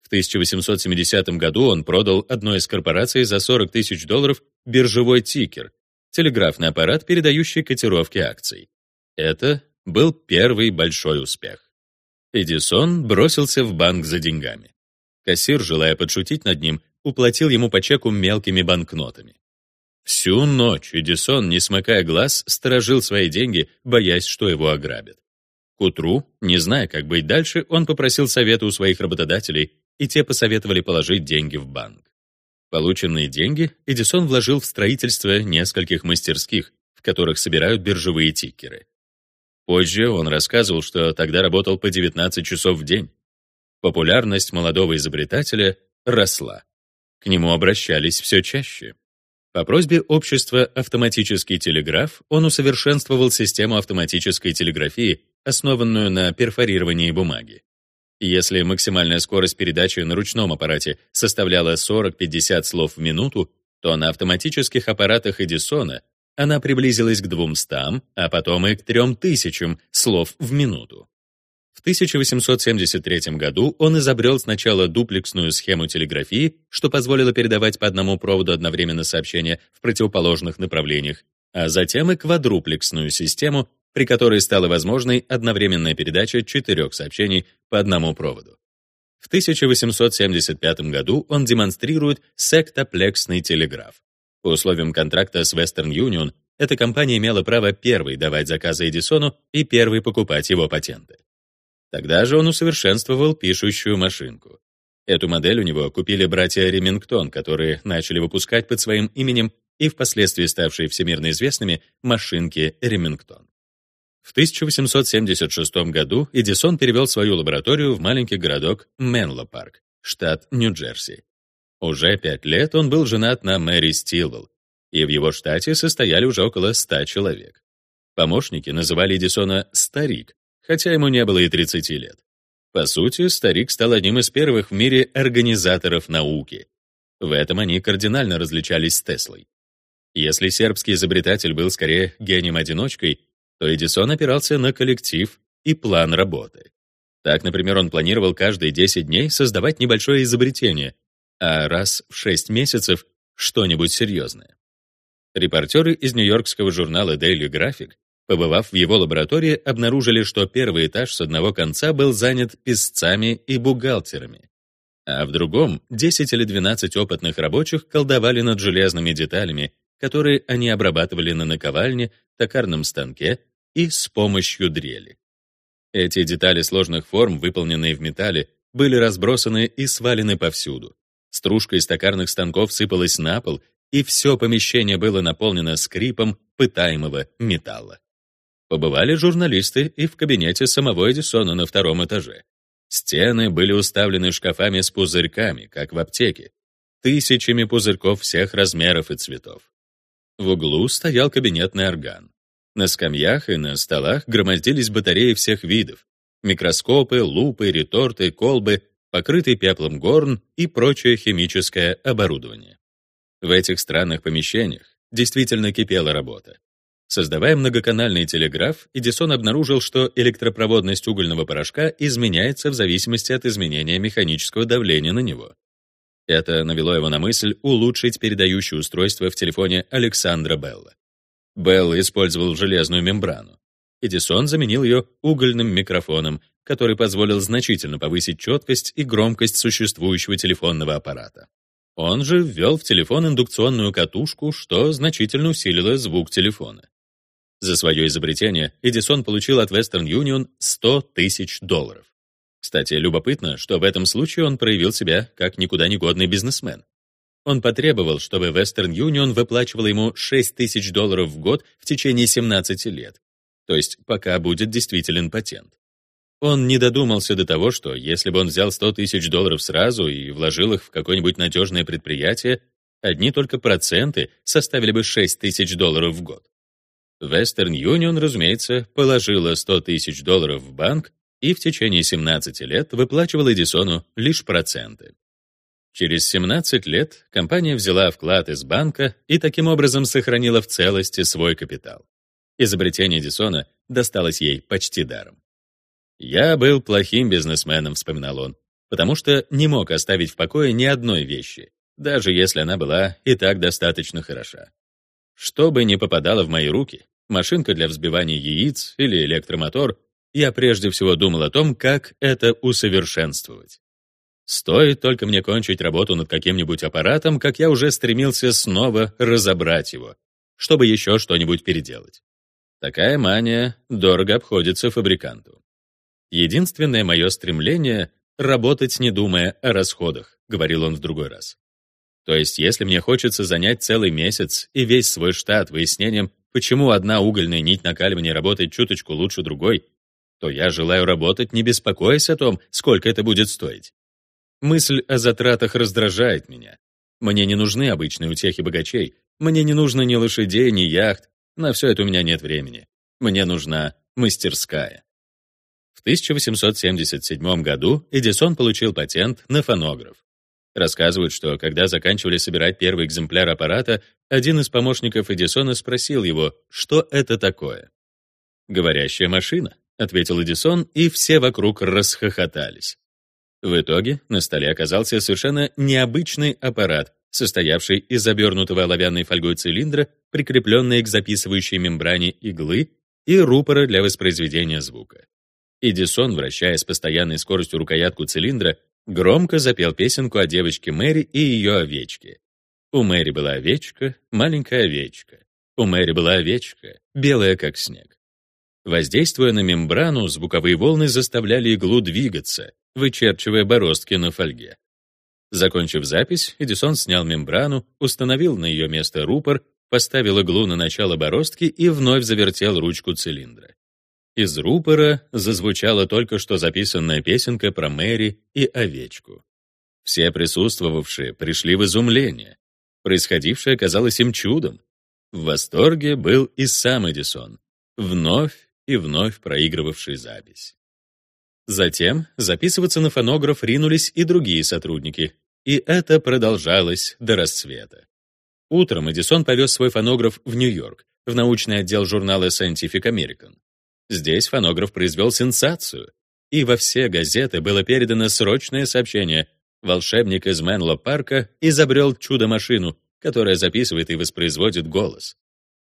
В 1870 году он продал одной из корпораций за 40 тысяч долларов биржевой тикер, телеграфный аппарат, передающий котировки акций. Это был первый большой успех. Эдисон бросился в банк за деньгами. Кассир, желая подшутить над ним, уплатил ему по чеку мелкими банкнотами. Всю ночь Эдисон, не смыкая глаз, сторожил свои деньги, боясь, что его ограбят. К утру, не зная, как быть дальше, он попросил совета у своих работодателей, и те посоветовали положить деньги в банк. Полученные деньги Эдисон вложил в строительство нескольких мастерских, в которых собирают биржевые тикеры. Позже он рассказывал, что тогда работал по 19 часов в день. Популярность молодого изобретателя росла. К нему обращались все чаще. По просьбе общества «Автоматический телеграф» он усовершенствовал систему автоматической телеграфии основанную на перфорировании бумаги. Если максимальная скорость передачи на ручном аппарате составляла 40-50 слов в минуту, то на автоматических аппаратах Эдисона она приблизилась к 200, а потом и к 3000 слов в минуту. В 1873 году он изобрел сначала дуплексную схему телеграфии, что позволило передавать по одному проводу одновременно сообщения в противоположных направлениях, а затем и квадруплексную систему, при которой стала возможной одновременная передача четырех сообщений по одному проводу. В 1875 году он демонстрирует сектоплексный телеграф. По условиям контракта с Western Union эта компания имела право первой давать заказы Эдисону и первой покупать его патенты. Тогда же он усовершенствовал пишущую машинку. Эту модель у него купили братья Ремингтон, которые начали выпускать под своим именем и впоследствии ставшие всемирно известными машинки Ремингтон. В 1876 году Эдисон перевел свою лабораторию в маленький городок Менло-Парк, штат Нью-Джерси. Уже пять лет он был женат на Мэри Стилвелл, и в его штате состояли уже около 100 человек. Помощники называли Эдисона «старик», хотя ему не было и 30 лет. По сути, старик стал одним из первых в мире организаторов науки. В этом они кардинально различались с Теслой. Если сербский изобретатель был скорее гением-одиночкой, то Эдисон опирался на коллектив и план работы. Так, например, он планировал каждые 10 дней создавать небольшое изобретение, а раз в 6 месяцев — что-нибудь серьезное. Репортеры из нью-йоркского журнала Daily Graphic Побывав в его лаборатории, обнаружили, что первый этаж с одного конца был занят писцами и бухгалтерами, а в другом 10 или 12 опытных рабочих колдовали над железными деталями, которые они обрабатывали на наковальне, токарном станке и с помощью дрели. Эти детали сложных форм, выполненные в металле, были разбросаны и свалены повсюду. Стружка из токарных станков сыпалась на пол, и все помещение было наполнено скрипом пытаемого металла. Побывали журналисты и в кабинете самого Эдисона на втором этаже. Стены были уставлены шкафами с пузырьками, как в аптеке, тысячами пузырьков всех размеров и цветов. В углу стоял кабинетный орган. На скамьях и на столах громоздились батареи всех видов, микроскопы, лупы, реторты, колбы, покрытый пеплом горн и прочее химическое оборудование. В этих странных помещениях действительно кипела работа. Создавая многоканальный телеграф, Эдисон обнаружил, что электропроводность угольного порошка изменяется в зависимости от изменения механического давления на него. Это навело его на мысль улучшить передающее устройство в телефоне Александра Белла. Белл использовал железную мембрану. Эдисон заменил ее угольным микрофоном, который позволил значительно повысить четкость и громкость существующего телефонного аппарата. Он же ввел в телефон индукционную катушку, что значительно усилило звук телефона. За свое изобретение Эдисон получил от Western Union 100 тысяч долларов. Кстати, любопытно, что в этом случае он проявил себя как никуда не годный бизнесмен. Он потребовал, чтобы Western Union выплачивала ему 6 тысяч долларов в год в течение 17 лет, то есть пока будет действителен патент. Он не додумался до того, что если бы он взял 100 тысяч долларов сразу и вложил их в какое-нибудь надежное предприятие, одни только проценты составили бы 6 тысяч долларов в год. Western Union, разумеется, положила 100 тысяч долларов в банк и в течение 17 лет выплачивала Эдисону лишь проценты. Через 17 лет компания взяла вклад из банка и таким образом сохранила в целости свой капитал. Изобретение Эдисона досталось ей почти даром. «Я был плохим бизнесменом», — вспоминал он, потому что не мог оставить в покое ни одной вещи, даже если она была и так достаточно хороша. Что бы ни попадало в мои руки, машинка для взбивания яиц или электромотор, я прежде всего думал о том, как это усовершенствовать. Стоит только мне кончить работу над каким-нибудь аппаратом, как я уже стремился снова разобрать его, чтобы еще что-нибудь переделать. Такая мания дорого обходится фабриканту. Единственное мое стремление — работать, не думая о расходах, говорил он в другой раз. То есть, если мне хочется занять целый месяц и весь свой штат выяснением, почему одна угольная нить накаливания работает чуточку лучше другой, то я желаю работать, не беспокоясь о том, сколько это будет стоить. Мысль о затратах раздражает меня. Мне не нужны обычные утехи богачей, мне не нужно ни лошадей, ни яхт, на все это у меня нет времени. Мне нужна мастерская. В 1877 году Эдисон получил патент на фонограф. Рассказывают, что когда заканчивали собирать первый экземпляр аппарата, один из помощников Эдисона спросил его, что это такое. «Говорящая машина», — ответил Эдисон, и все вокруг расхохотались. В итоге на столе оказался совершенно необычный аппарат, состоявший из обернутого оловянной фольгой цилиндра, прикрепленной к записывающей мембране иглы и рупора для воспроизведения звука. Эдисон, вращая с постоянной скоростью рукоятку цилиндра, громко запел песенку о девочке Мэри и ее овечке. У Мэри была овечка, маленькая овечка. У Мэри была овечка, белая как снег. Воздействуя на мембрану, звуковые волны заставляли иглу двигаться, вычерчивая бороздки на фольге. Закончив запись, Эдисон снял мембрану, установил на ее место рупор, поставил иглу на начало бороздки и вновь завертел ручку цилиндра. Из рупора зазвучала только что записанная песенка про Мэри и овечку. Все присутствовавшие пришли в изумление. Происходившее казалось им чудом. В восторге был и сам Эдисон, вновь и вновь проигрывавший запись. Затем записываться на фонограф ринулись и другие сотрудники, и это продолжалось до рассвета. Утром Эдисон повез свой фонограф в Нью-Йорк, в научный отдел журнала Scientific American. Здесь фонограф произвел сенсацию, и во все газеты было передано срочное сообщение. Волшебник из Менло парка изобрел чудо-машину, которая записывает и воспроизводит голос.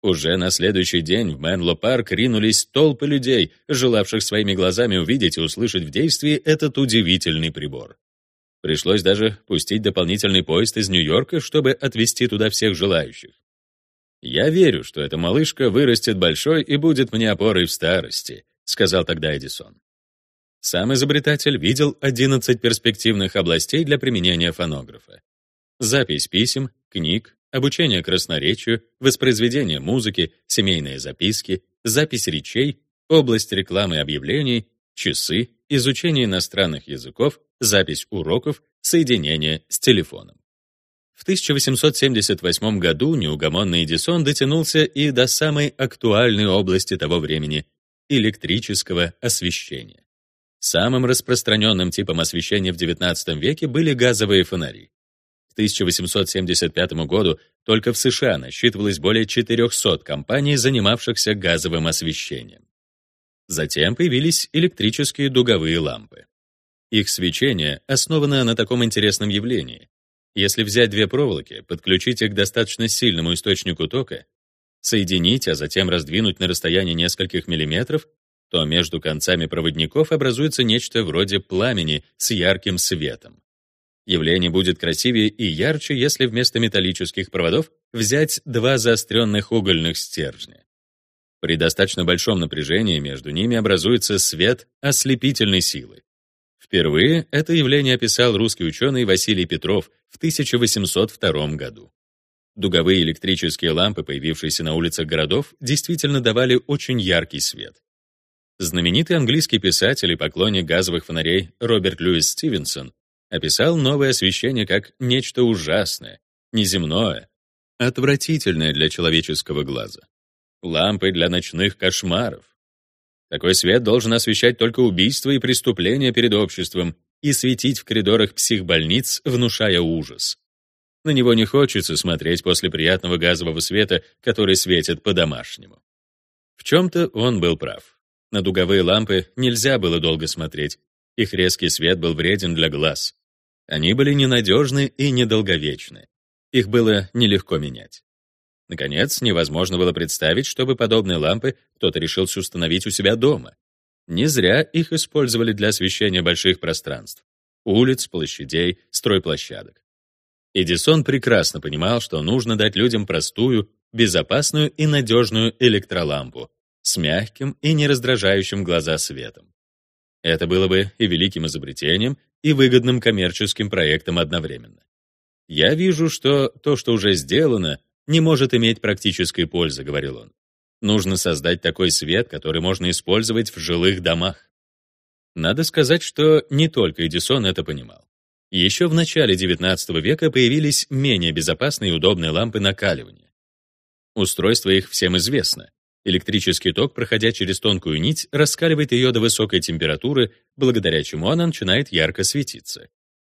Уже на следующий день в Менло парк ринулись толпы людей, желавших своими глазами увидеть и услышать в действии этот удивительный прибор. Пришлось даже пустить дополнительный поезд из Нью-Йорка, чтобы отвезти туда всех желающих. «Я верю, что эта малышка вырастет большой и будет мне опорой в старости», сказал тогда Эдисон. Сам изобретатель видел 11 перспективных областей для применения фонографа. Запись писем, книг, обучение красноречию, воспроизведение музыки, семейные записки, запись речей, область рекламы объявлений, часы, изучение иностранных языков, запись уроков, соединение с телефоном. В 1878 году неугомонный Эдисон дотянулся и до самой актуальной области того времени — электрического освещения. Самым распространенным типом освещения в XIX веке были газовые фонари. К 1875 году только в США насчитывалось более 400 компаний, занимавшихся газовым освещением. Затем появились электрические дуговые лампы. Их свечение основано на таком интересном явлении. Если взять две проволоки, подключить их к достаточно сильному источнику тока, соединить, а затем раздвинуть на расстоянии нескольких миллиметров, то между концами проводников образуется нечто вроде пламени с ярким светом. Явление будет красивее и ярче, если вместо металлических проводов взять два заостренных угольных стержня. При достаточно большом напряжении между ними образуется свет ослепительной силы. Впервые это явление описал русский ученый Василий Петров в 1802 году. Дуговые электрические лампы, появившиеся на улицах городов, действительно давали очень яркий свет. Знаменитый английский писатель и поклонник газовых фонарей Роберт Льюис Стивенсон описал новое освещение как нечто ужасное, неземное, отвратительное для человеческого глаза. Лампы для ночных кошмаров. Такой свет должен освещать только убийства и преступления перед обществом и светить в коридорах психбольниц, внушая ужас. На него не хочется смотреть после приятного газового света, который светит по-домашнему. В чем-то он был прав. На дуговые лампы нельзя было долго смотреть. Их резкий свет был вреден для глаз. Они были ненадежны и недолговечны. Их было нелегко менять. Наконец, невозможно было представить, чтобы подобные лампы кто-то решился установить у себя дома. Не зря их использовали для освещения больших пространств — улиц, площадей, стройплощадок. Эдисон прекрасно понимал, что нужно дать людям простую, безопасную и надежную электролампу с мягким и не раздражающим глаза светом. Это было бы и великим изобретением, и выгодным коммерческим проектом одновременно. Я вижу, что то, что уже сделано, не может иметь практической пользы, говорил он. Нужно создать такой свет, который можно использовать в жилых домах. Надо сказать, что не только Эдисон это понимал. Еще в начале XIX века появились менее безопасные и удобные лампы накаливания. Устройство их всем известно. Электрический ток, проходя через тонкую нить, раскаливает ее до высокой температуры, благодаря чему она начинает ярко светиться.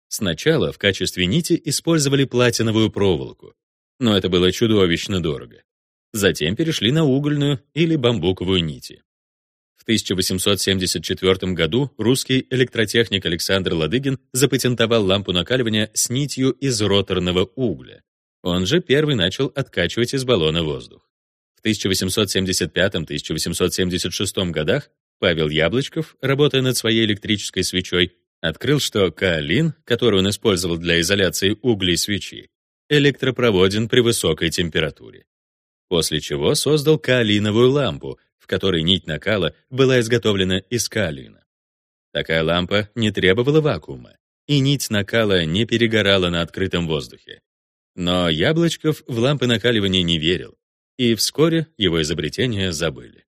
Сначала в качестве нити использовали платиновую проволоку, но это было чудовищно дорого. Затем перешли на угольную или бамбуковую нити. В 1874 году русский электротехник Александр Ладыгин запатентовал лампу накаливания с нитью из роторного угля. Он же первый начал откачивать из баллона воздух. В 1875-1876 годах Павел Яблочков, работая над своей электрической свечой, открыл, что каолин, который он использовал для изоляции углей свечи, электропроводен при высокой температуре. После чего создал каолиновую лампу, в которой нить накала была изготовлена из каолина. Такая лампа не требовала вакуума, и нить накала не перегорала на открытом воздухе. Но Яблочков в лампы накаливания не верил, и вскоре его изобретение забыли.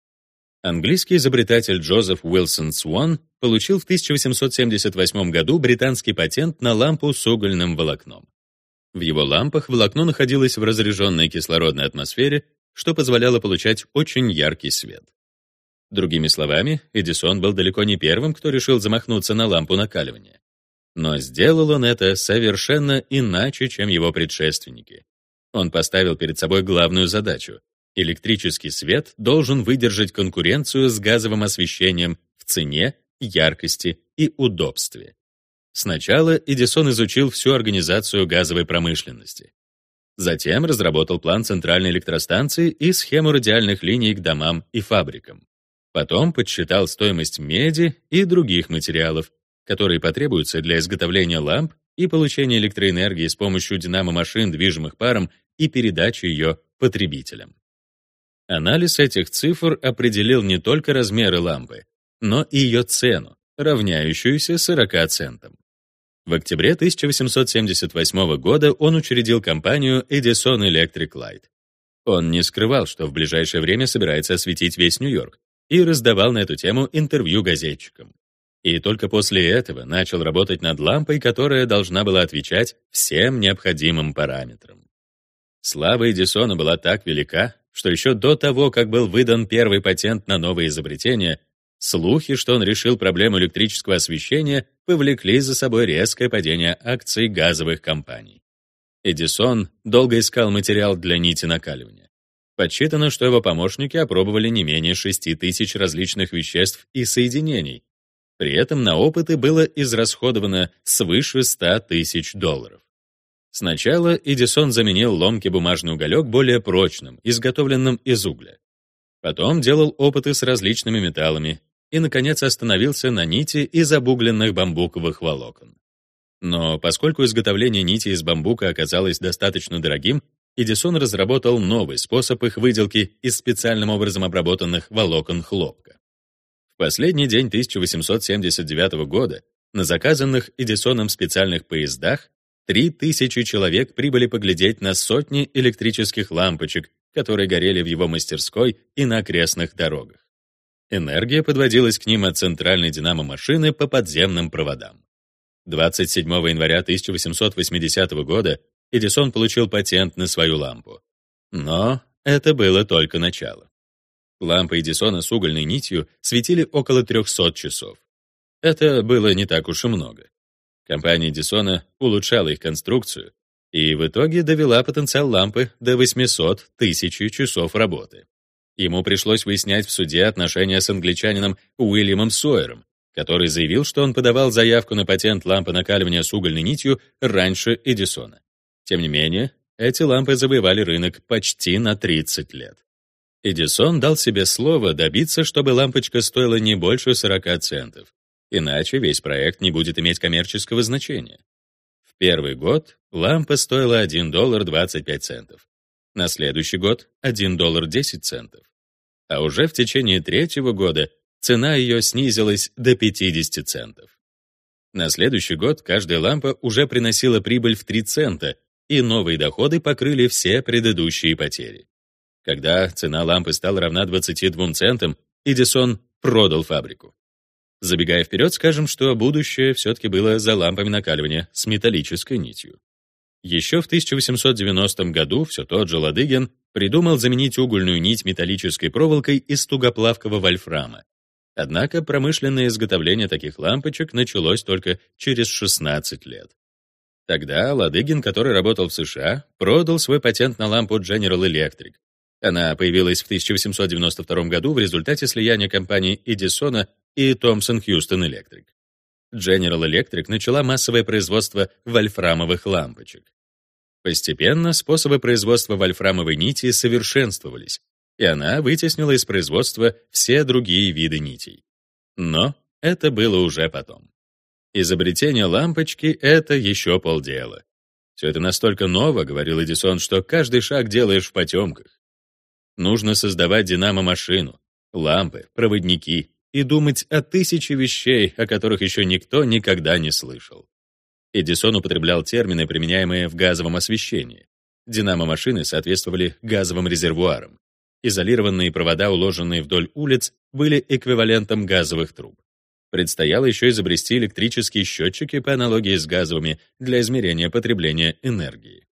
Английский изобретатель Джозеф Уилсон Свон получил в 1878 году британский патент на лампу с угольным волокном. В его лампах волокно находилось в разряженной кислородной атмосфере, что позволяло получать очень яркий свет. Другими словами, Эдисон был далеко не первым, кто решил замахнуться на лампу накаливания. Но сделал он это совершенно иначе, чем его предшественники. Он поставил перед собой главную задачу — электрический свет должен выдержать конкуренцию с газовым освещением в цене, яркости и удобстве. Сначала Эдисон изучил всю организацию газовой промышленности. Затем разработал план центральной электростанции и схему радиальных линий к домам и фабрикам. Потом подсчитал стоимость меди и других материалов, которые потребуются для изготовления ламп и получения электроэнергии с помощью динамо-машин, движимых паром, и передачи ее потребителям. Анализ этих цифр определил не только размеры лампы, но и ее цену, равняющуюся 40 центам. В октябре 1878 года он учредил компанию Edison Electric Light. Он не скрывал, что в ближайшее время собирается осветить весь Нью-Йорк, и раздавал на эту тему интервью газетчикам. И только после этого начал работать над лампой, которая должна была отвечать всем необходимым параметрам. Слава Эдисона была так велика, что еще до того, как был выдан первый патент на новое изобретение, слухи, что он решил проблему электрического освещения, повлекли за собой резкое падение акций газовых компаний. Эдисон долго искал материал для нити накаливания. Подсчитано, что его помощники опробовали не менее 6 тысяч различных веществ и соединений. При этом на опыты было израсходовано свыше 100 тысяч долларов. Сначала Эдисон заменил ломкий бумажный уголек более прочным, изготовленным из угля. Потом делал опыты с различными металлами и, наконец, остановился на нити из обугленных бамбуковых волокон. Но поскольку изготовление нити из бамбука оказалось достаточно дорогим, Эдисон разработал новый способ их выделки из специальным образом обработанных волокон хлопка. В последний день 1879 года на заказанных Эдисоном специальных поездах 3000 человек прибыли поглядеть на сотни электрических лампочек, которые горели в его мастерской и на окрестных дорогах. Энергия подводилась к ним от центральной динамо-машины по подземным проводам. 27 января 1880 года Эдисон получил патент на свою лампу. Но это было только начало. Лампы Эдисона с угольной нитью светили около 300 часов. Это было не так уж и много. Компания Эдисона улучшала их конструкцию и в итоге довела потенциал лампы до 800 тысяч часов работы. Ему пришлось выяснять в суде отношения с англичанином Уильямом Сойером, который заявил, что он подавал заявку на патент лампы накаливания с угольной нитью раньше Эдисона. Тем не менее, эти лампы завоевали рынок почти на 30 лет. Эдисон дал себе слово добиться, чтобы лампочка стоила не больше 40 центов, иначе весь проект не будет иметь коммерческого значения. В первый год лампа стоила 1 доллар 25 центов, на следующий год — 1 доллар 10 центов, а уже в течение третьего года цена ее снизилась до 50 центов. На следующий год каждая лампа уже приносила прибыль в 3 цента, и новые доходы покрыли все предыдущие потери. Когда цена лампы стала равна 22 центам, Эдисон продал фабрику. Забегая вперед, скажем, что будущее все-таки было за лампами накаливания с металлической нитью. Еще в 1890 году все тот же Ладыгин придумал заменить угольную нить металлической проволокой из тугоплавкого вольфрама. Однако промышленное изготовление таких лампочек началось только через 16 лет. Тогда Ладыгин, который работал в США, продал свой патент на лампу General Electric. Она появилась в 1892 году в результате слияния компаний Эдисона и Thomson Houston Electric. General Electric начала массовое производство вольфрамовых лампочек. Постепенно способы производства вольфрамовой нити совершенствовались, и она вытеснила из производства все другие виды нитей. Но это было уже потом. Изобретение лампочки — это еще полдела. Все это настолько ново, говорил Эдисон, что каждый шаг делаешь в потемках. Нужно создавать динамо-машину, лампы, проводники и думать о тысяче вещей, о которых еще никто никогда не слышал. Эдисон употреблял термины, применяемые в газовом освещении. Динамо-машины соответствовали газовым резервуарам. Изолированные провода, уложенные вдоль улиц, были эквивалентом газовых труб. Предстояло еще изобрести электрические счетчики по аналогии с газовыми для измерения потребления энергии.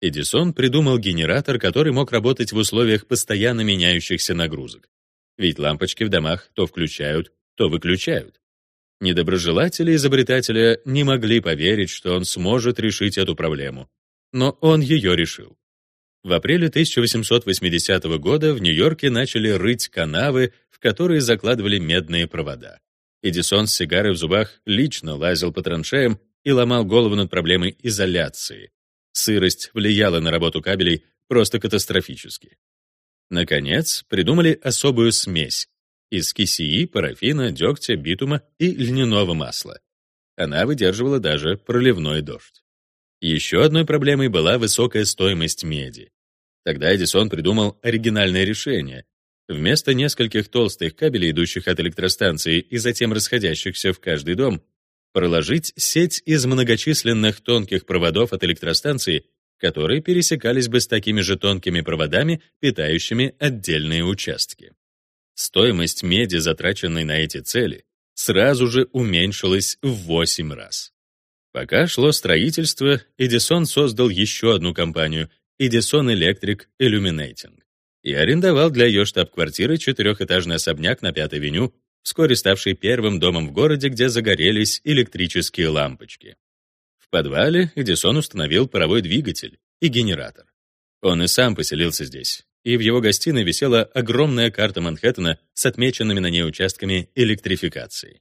Эдисон придумал генератор, который мог работать в условиях постоянно меняющихся нагрузок. Ведь лампочки в домах то включают, то выключают. Недоброжелатели изобретателя не могли поверить, что он сможет решить эту проблему. Но он ее решил. В апреле 1880 года в Нью-Йорке начали рыть канавы, в которые закладывали медные провода. Эдисон с сигарой в зубах лично лазил по траншеям и ломал голову над проблемой изоляции. Сырость влияла на работу кабелей просто катастрофически. Наконец, придумали особую смесь из кисеи, парафина, дегтя, битума и льняного масла. Она выдерживала даже проливной дождь. Еще одной проблемой была высокая стоимость меди. Тогда Эдисон придумал оригинальное решение Вместо нескольких толстых кабелей, идущих от электростанции и затем расходящихся в каждый дом, проложить сеть из многочисленных тонких проводов от электростанции, которые пересекались бы с такими же тонкими проводами, питающими отдельные участки. Стоимость меди, затраченной на эти цели, сразу же уменьшилась в 8 раз. Пока шло строительство, Эдисон создал еще одну компанию — Edison Electric Illuminating и арендовал для ее штаб-квартиры четырехэтажный особняк на Пятой авеню, вскоре ставший первым домом в городе, где загорелись электрические лампочки. В подвале Эдисон установил паровой двигатель и генератор. Он и сам поселился здесь, и в его гостиной висела огромная карта Манхэттена с отмеченными на ней участками электрификации.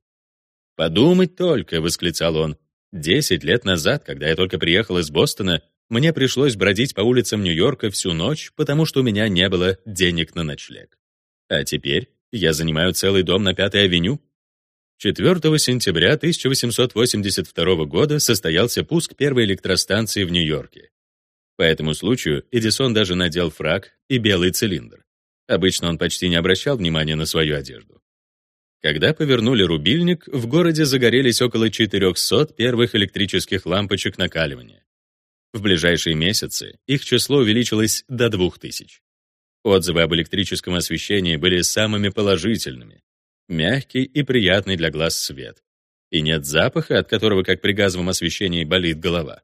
«Подумать только!» — восклицал он. «Десять лет назад, когда я только приехал из Бостона, мне пришлось бродить по улицам Нью-Йорка всю ночь, потому что у меня не было денег на ночлег. А теперь я занимаю целый дом на Пятой авеню. 4 сентября 1882 года состоялся пуск первой электростанции в Нью-Йорке. По этому случаю Эдисон даже надел фрак и белый цилиндр. Обычно он почти не обращал внимания на свою одежду. Когда повернули рубильник, в городе загорелись около 400 первых электрических лампочек накаливания. В ближайшие месяцы их число увеличилось до 2000. Отзывы об электрическом освещении были самыми положительными. Мягкий и приятный для глаз свет. И нет запаха, от которого, как при газовом освещении, болит голова.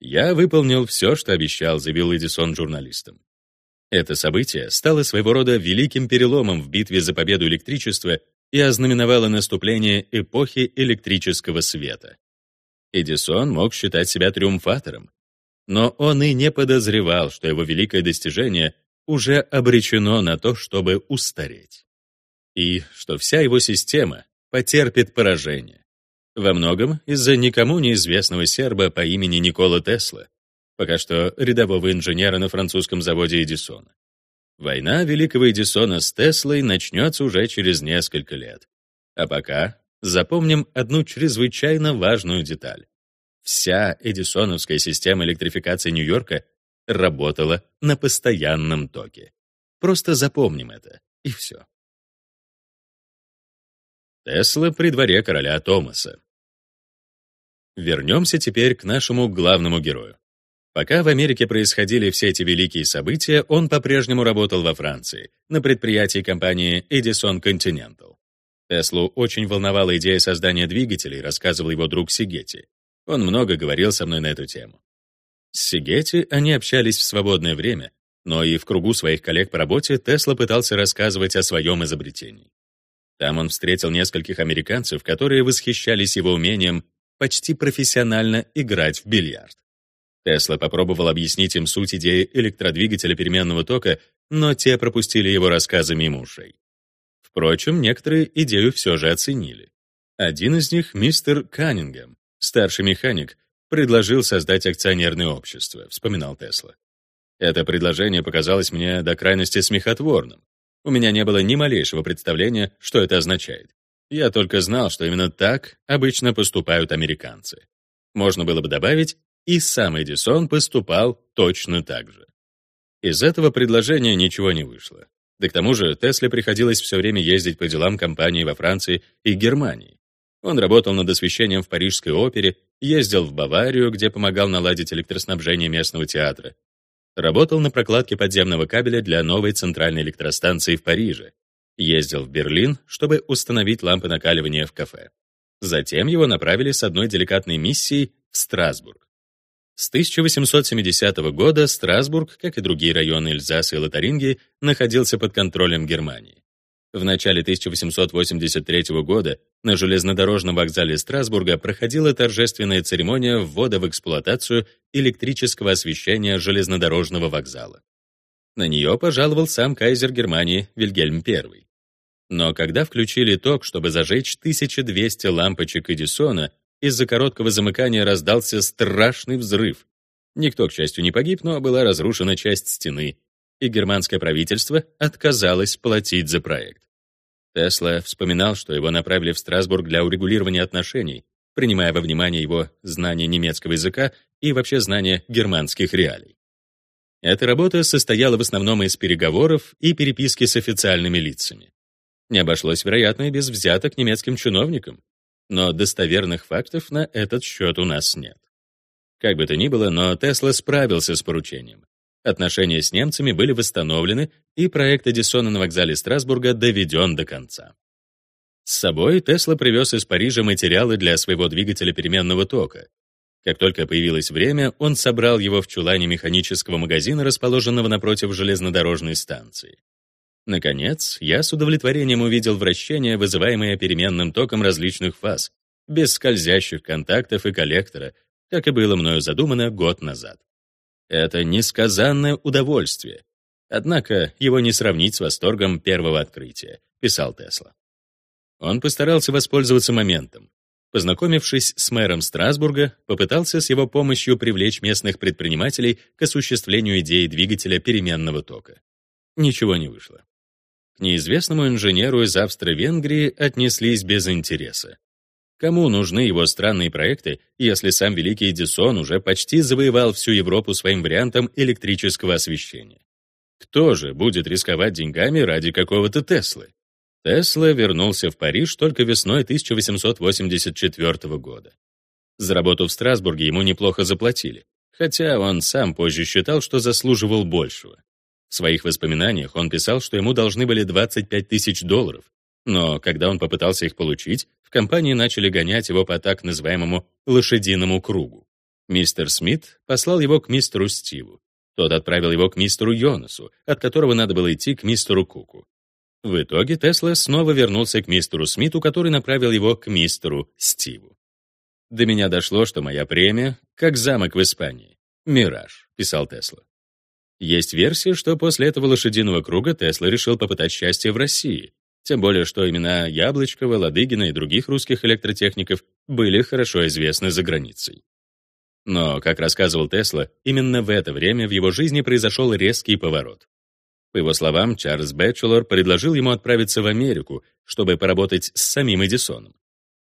«Я выполнил все, что обещал», — заявил Эдисон журналистам. Это событие стало своего рода великим переломом в битве за победу электричества и ознаменовало наступление эпохи электрического света. Эдисон мог считать себя триумфатором, но он и не подозревал, что его великое достижение уже обречено на то, чтобы устареть. И что вся его система потерпит поражение. Во многом из-за никому неизвестного серба по имени Никола Тесла, пока что рядового инженера на французском заводе Эдисона. Война великого Эдисона с Теслой начнется уже через несколько лет. А пока запомним одну чрезвычайно важную деталь. Вся эдисоновская система электрификации Нью-Йорка работала на постоянном токе. Просто запомним это, и все. Тесла при дворе короля Томаса. Вернемся теперь к нашему главному герою. Пока в Америке происходили все эти великие события, он по-прежнему работал во Франции, на предприятии компании Edison Continental. Теслу очень волновала идея создания двигателей, рассказывал его друг Сигетти. Он много говорил со мной на эту тему. С Сигетти они общались в свободное время, но и в кругу своих коллег по работе Тесла пытался рассказывать о своем изобретении. Там он встретил нескольких американцев, которые восхищались его умением почти профессионально играть в бильярд. Тесла попробовал объяснить им суть идеи электродвигателя переменного тока, но те пропустили его рассказы мимо ушей. Впрочем, некоторые идею все же оценили. Один из них — мистер Каннингем, Старший механик предложил создать акционерное общество, вспоминал Тесла. Это предложение показалось мне до крайности смехотворным. У меня не было ни малейшего представления, что это означает. Я только знал, что именно так обычно поступают американцы. Можно было бы добавить, и сам Эдисон поступал точно так же. Из этого предложения ничего не вышло. Да к тому же Тесле приходилось все время ездить по делам компании во Франции и Германии. Он работал над освещением в Парижской опере, ездил в Баварию, где помогал наладить электроснабжение местного театра. Работал на прокладке подземного кабеля для новой центральной электростанции в Париже. Ездил в Берлин, чтобы установить лампы накаливания в кафе. Затем его направили с одной деликатной миссией в Страсбург. С 1870 года Страсбург, как и другие районы Эльзаса и Лотарингии, находился под контролем Германии. В начале 1883 года на железнодорожном вокзале Страсбурга проходила торжественная церемония ввода в эксплуатацию электрического освещения железнодорожного вокзала. На нее пожаловал сам кайзер Германии Вильгельм I. Но когда включили ток, чтобы зажечь 1200 лампочек Эдисона, из-за короткого замыкания раздался страшный взрыв. Никто, к счастью, не погиб, но была разрушена часть стены, и германское правительство отказалось платить за проект. Тесла вспоминал, что его направили в Страсбург для урегулирования отношений, принимая во внимание его знание немецкого языка и вообще знание германских реалий. Эта работа состояла в основном из переговоров и переписки с официальными лицами. Не обошлось, вероятно, и без взяток немецким чиновникам, но достоверных фактов на этот счет у нас нет. Как бы то ни было, но Тесла справился с поручением. Отношения с немцами были восстановлены, и проект Эдисона на вокзале Страсбурга доведен до конца. С собой Тесла привез из Парижа материалы для своего двигателя переменного тока. Как только появилось время, он собрал его в чулане механического магазина, расположенного напротив железнодорожной станции. Наконец, я с удовлетворением увидел вращение, вызываемое переменным током различных фаз, без скользящих контактов и коллектора, как и было мною задумано год назад. Это несказанное удовольствие. Однако его не сравнить с восторгом первого открытия, писал Тесла. Он постарался воспользоваться моментом. Познакомившись с мэром Страсбурга, попытался с его помощью привлечь местных предпринимателей к осуществлению идеи двигателя переменного тока. Ничего не вышло. К неизвестному инженеру из Австро-Венгрии отнеслись без интереса. Кому нужны его странные проекты, если сам великий Эдисон уже почти завоевал всю Европу своим вариантом электрического освещения? Кто же будет рисковать деньгами ради какого-то Теслы? Тесла вернулся в Париж только весной 1884 года. За работу в Страсбурге ему неплохо заплатили, хотя он сам позже считал, что заслуживал большего. В своих воспоминаниях он писал, что ему должны были 25 тысяч долларов, но когда он попытался их получить, в компании начали гонять его по так называемому «лошадиному кругу». Мистер Смит послал его к мистеру Стиву. Тот отправил его к мистеру Йонасу, от которого надо было идти к мистеру Куку. В итоге Тесла снова вернулся к мистеру Смиту, который направил его к мистеру Стиву. «До меня дошло, что моя премия — как замок в Испании. Мираж», — писал Тесла. Есть версия, что после этого лошадиного круга Тесла решил попытать счастье в России, тем более, что имена Яблочкова, Ладыгина и других русских электротехников были хорошо известны за границей. Но, как рассказывал Тесла, именно в это время в его жизни произошел резкий поворот. По его словам, Чарльз Бэтчелор предложил ему отправиться в Америку, чтобы поработать с самим Эдисоном.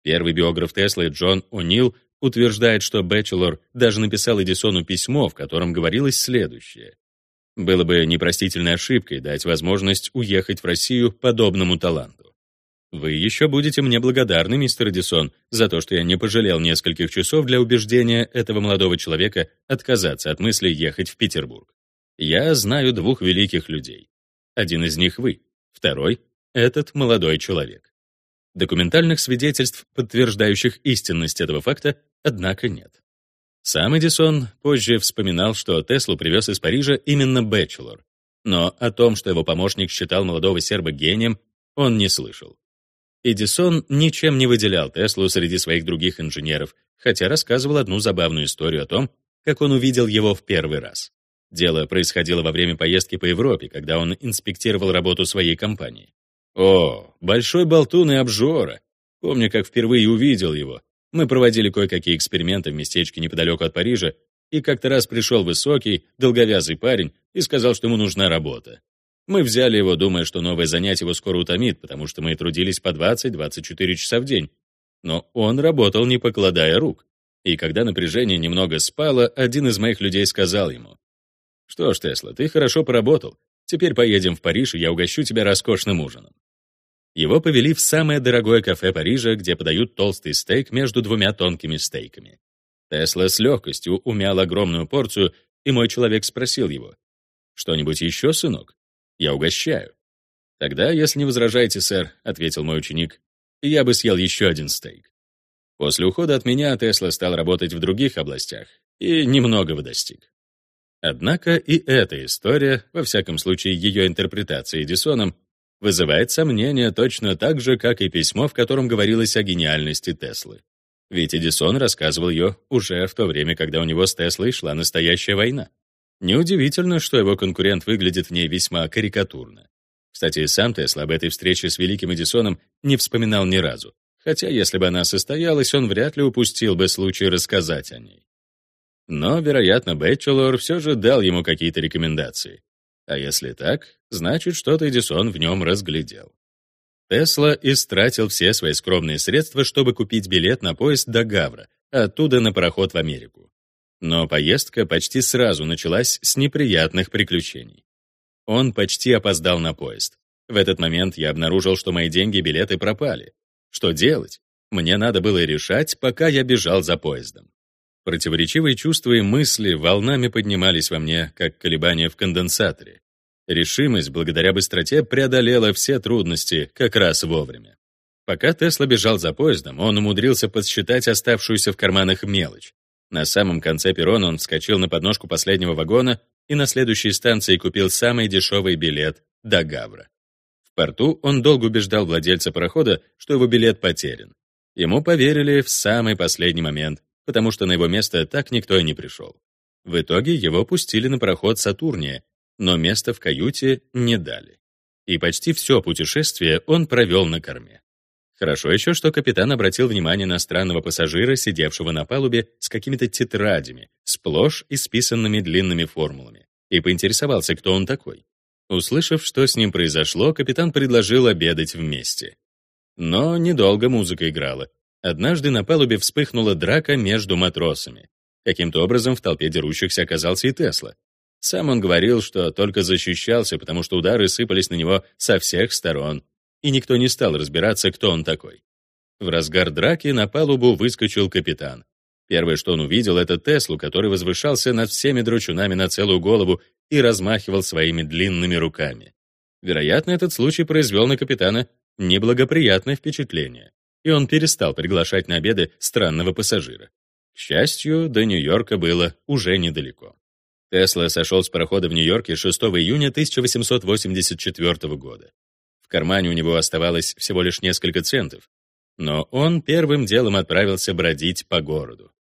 Первый биограф Теслы Джон О'Нил утверждает, что Бэтчелор даже написал Эдисону письмо, в котором говорилось следующее. Было бы непростительной ошибкой дать возможность уехать в Россию подобному таланту. Вы еще будете мне благодарны, мистер Эдисон, за то, что я не пожалел нескольких часов для убеждения этого молодого человека отказаться от мысли ехать в Петербург. Я знаю двух великих людей. Один из них вы, второй — этот молодой человек. Документальных свидетельств, подтверждающих истинность этого факта, однако нет. Сам Эдисон позже вспоминал, что Теслу привез из Парижа именно Бэтчелор, но о том, что его помощник считал молодого серба гением, он не слышал. Эдисон ничем не выделял Теслу среди своих других инженеров, хотя рассказывал одну забавную историю о том, как он увидел его в первый раз. Дело происходило во время поездки по Европе, когда он инспектировал работу своей компании. О, большой болтун и обжора. Помню, как впервые увидел его. Мы проводили кое-какие эксперименты в местечке неподалеку от Парижа, и как-то раз пришел высокий, долговязый парень и сказал, что ему нужна работа. Мы взяли его, думая, что новое занятие его скоро утомит, потому что мы трудились по 20-24 часа в день. Но он работал, не покладая рук. И когда напряжение немного спало, один из моих людей сказал ему, «Что ж, Тесла, ты хорошо поработал. Теперь поедем в Париж, и я угощу тебя роскошным ужином». Его повели в самое дорогое кафе Парижа, где подают толстый стейк между двумя тонкими стейками. Тесла с легкостью умял огромную порцию, и мой человек спросил его, «Что-нибудь еще, сынок? Я угощаю». «Тогда, если не возражаете, сэр», — ответил мой ученик, «я бы съел еще один стейк». После ухода от меня Тесла стал работать в других областях и немногого достиг. Однако и эта история, во всяком случае ее интерпретация Эдисоном, вызывает сомнения точно так же, как и письмо, в котором говорилось о гениальности Теслы. Ведь Эдисон рассказывал ее уже в то время, когда у него с Теслой шла настоящая война. Неудивительно, что его конкурент выглядит в ней весьма карикатурно. Кстати, сам Тесла об этой встрече с великим Эдисоном не вспоминал ни разу, хотя если бы она состоялась, он вряд ли упустил бы случай рассказать о ней. Но, вероятно, Бэтчелор все же дал ему какие-то рекомендации. А если так, значит, что-то Эдисон в нем разглядел. Тесла истратил все свои скромные средства, чтобы купить билет на поезд до Гавра, оттуда на пароход в Америку. Но поездка почти сразу началась с неприятных приключений. Он почти опоздал на поезд. В этот момент я обнаружил, что мои деньги и билеты пропали. Что делать? Мне надо было решать, пока я бежал за поездом. Противоречивые чувства и мысли волнами поднимались во мне, как колебания в конденсаторе. Решимость, благодаря быстроте, преодолела все трудности как раз вовремя. Пока Тесла бежал за поездом, он умудрился подсчитать оставшуюся в карманах мелочь. На самом конце перрона он вскочил на подножку последнего вагона и на следующей станции купил самый дешевый билет до Гавра. В порту он долго убеждал владельца парохода, что его билет потерян. Ему поверили в самый последний момент, потому что на его место так никто и не пришел. В итоге его пустили на пароход «Сатурния», но место в каюте не дали. И почти все путешествие он провел на корме. Хорошо еще, что капитан обратил внимание на странного пассажира, сидевшего на палубе с какими-то тетрадями, сплошь исписанными длинными формулами, и поинтересовался, кто он такой. Услышав, что с ним произошло, капитан предложил обедать вместе. Но недолго музыка играла, Однажды на палубе вспыхнула драка между матросами. Каким-то образом в толпе дерущихся оказался и Тесла. Сам он говорил, что только защищался, потому что удары сыпались на него со всех сторон, и никто не стал разбираться, кто он такой. В разгар драки на палубу выскочил капитан. Первое, что он увидел, это Теслу, который возвышался над всеми дручунами на целую голову и размахивал своими длинными руками. Вероятно, этот случай произвел на капитана неблагоприятное впечатление и он перестал приглашать на обеды странного пассажира. К счастью, до Нью-Йорка было уже недалеко. Тесла сошел с парохода в Нью-Йорке 6 июня 1884 года. В кармане у него оставалось всего лишь несколько центов, но он первым делом отправился бродить по городу.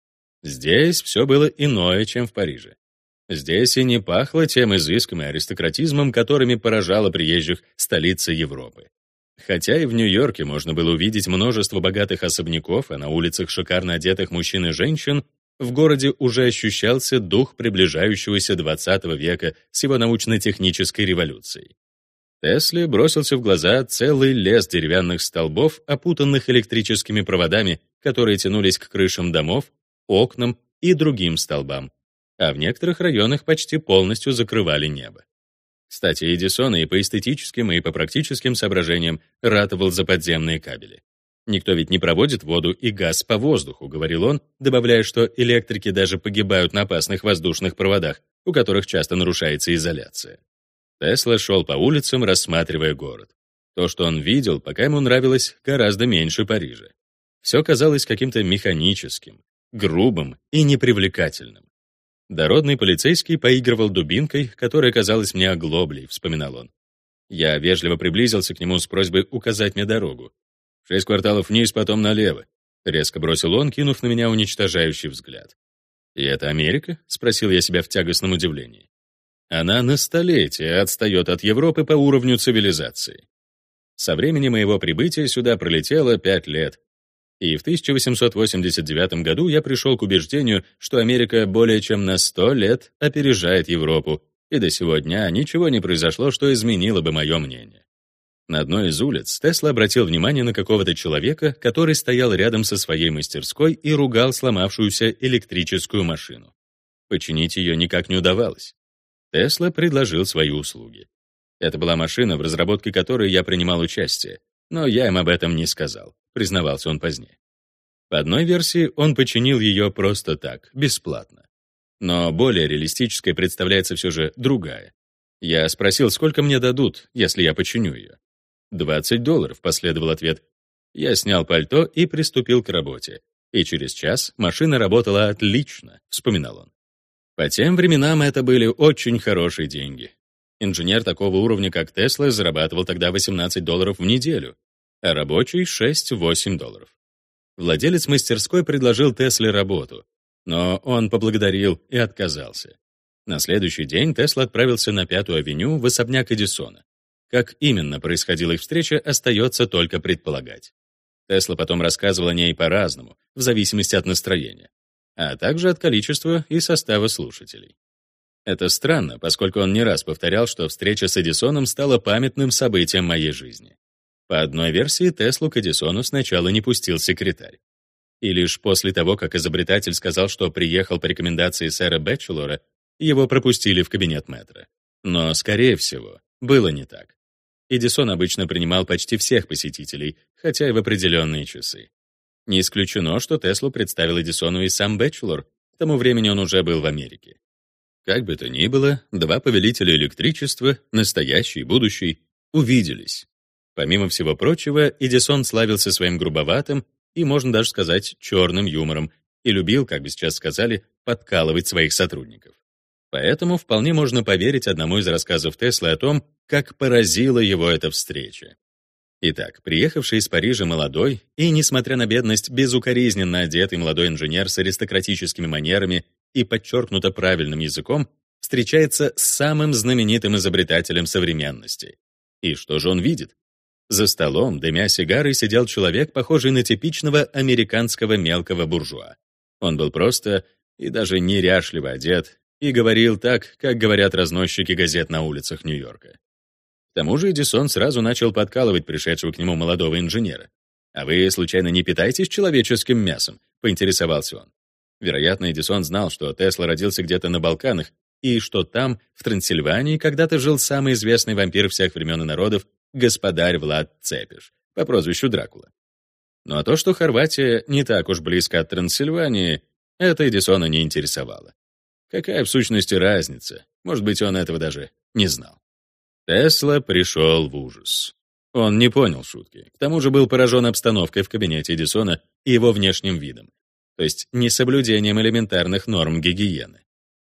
Здесь все было иное, чем в Париже. Здесь и не пахло тем изыском и аристократизмом, которыми поражала приезжих столица Европы. Хотя и в Нью-Йорке можно было увидеть множество богатых особняков, а на улицах шикарно одетых мужчин и женщин, в городе уже ощущался дух приближающегося XX века с его научно-технической революцией. Тесле бросился в глаза целый лес деревянных столбов, опутанных электрическими проводами, которые тянулись к крышам домов, окнам и другим столбам, а в некоторых районах почти полностью закрывали небо. Кстати, Эдисон и по эстетическим, и по практическим соображениям ратовал за подземные кабели. Никто ведь не проводит воду и газ по воздуху, говорил он, добавляя, что электрики даже погибают на опасных воздушных проводах, у которых часто нарушается изоляция. Тесла шел по улицам, рассматривая город. То, что он видел, пока ему нравилось гораздо меньше Парижа. Все казалось каким-то механическим, грубым и непривлекательным. Дородный полицейский поигрывал дубинкой, которая казалась мне оглоблей, вспоминал он. Я вежливо приблизился к нему с просьбой указать мне дорогу. «Шесть кварталов вниз, потом налево», — резко бросил он, кинув на меня уничтожающий взгляд. «И это Америка?» — спросил я себя в тягостном удивлении. Она на столетие отстает от Европы по уровню цивилизации. Со времени моего прибытия сюда пролетело пять лет, и в 1889 году я пришел к убеждению, что Америка более чем на 100 лет опережает Европу, и до сего дня ничего не произошло, что изменило бы мое мнение. На одной из улиц Тесла обратил внимание на какого-то человека, который стоял рядом со своей мастерской и ругал сломавшуюся электрическую машину. Починить ее никак не удавалось. Тесла предложил свои услуги. Это была машина, в разработке которой я принимал участие, но я им об этом не сказал, признавался он позднее. По одной версии, он починил ее просто так, бесплатно. Но более реалистической представляется все же другая. Я спросил, сколько мне дадут, если я починю ее. 20 долларов, последовал ответ. Я снял пальто и приступил к работе. И через час машина работала отлично, вспоминал он. По тем временам это были очень хорошие деньги. Инженер такого уровня, как Тесла, зарабатывал тогда 18 долларов в неделю, а рабочий — 6-8 долларов. Владелец мастерской предложил Тесле работу, но он поблагодарил и отказался. На следующий день Тесла отправился на Пятую авеню в особняк Эдисона. Как именно происходила их встреча, остается только предполагать. Тесла потом рассказывал о ней по-разному, в зависимости от настроения, а также от количества и состава слушателей. Это странно, поскольку он не раз повторял, что встреча с Эдисоном стала памятным событием моей жизни. По одной версии, Теслу к Эдисону сначала не пустил секретарь. И лишь после того, как изобретатель сказал, что приехал по рекомендации сэра Бэтчелора, его пропустили в кабинет мэтра. Но, скорее всего, было не так. Эдисон обычно принимал почти всех посетителей, хотя и в определенные часы. Не исключено, что Теслу представил Эдисону и сам Бэтчелор, к тому времени он уже был в Америке. Как бы то ни было, два повелителя электричества, настоящий и будущий, увиделись. Помимо всего прочего, Эдисон славился своим грубоватым и, можно даже сказать, черным юмором и любил, как бы сейчас сказали, подкалывать своих сотрудников. Поэтому вполне можно поверить одному из рассказов Теслы о том, как поразила его эта встреча. Итак, приехавший из Парижа молодой и, несмотря на бедность, безукоризненно одетый молодой инженер с аристократическими манерами и подчеркнуто правильным языком встречается с самым знаменитым изобретателем современности. И что же он видит? За столом, дымя сигарой, сидел человек, похожий на типичного американского мелкого буржуа. Он был просто и даже неряшливо одет, и говорил так, как говорят разносчики газет на улицах Нью-Йорка. К тому же Эдисон сразу начал подкалывать пришедшего к нему молодого инженера. «А вы, случайно, не питаетесь человеческим мясом?» — поинтересовался он. Вероятно, Эдисон знал, что Тесла родился где-то на Балканах, и что там, в Трансильвании, когда-то жил самый известный вампир всех времен и народов, господарь Влад Цепиш, по прозвищу Дракула. Ну а то, что Хорватия не так уж близко от Трансильвании, это Эдисона не интересовало. Какая в сущности разница? Может быть, он этого даже не знал. Тесла пришел в ужас. Он не понял шутки. К тому же был поражен обстановкой в кабинете Эдисона и его внешним видом, то есть несоблюдением элементарных норм гигиены.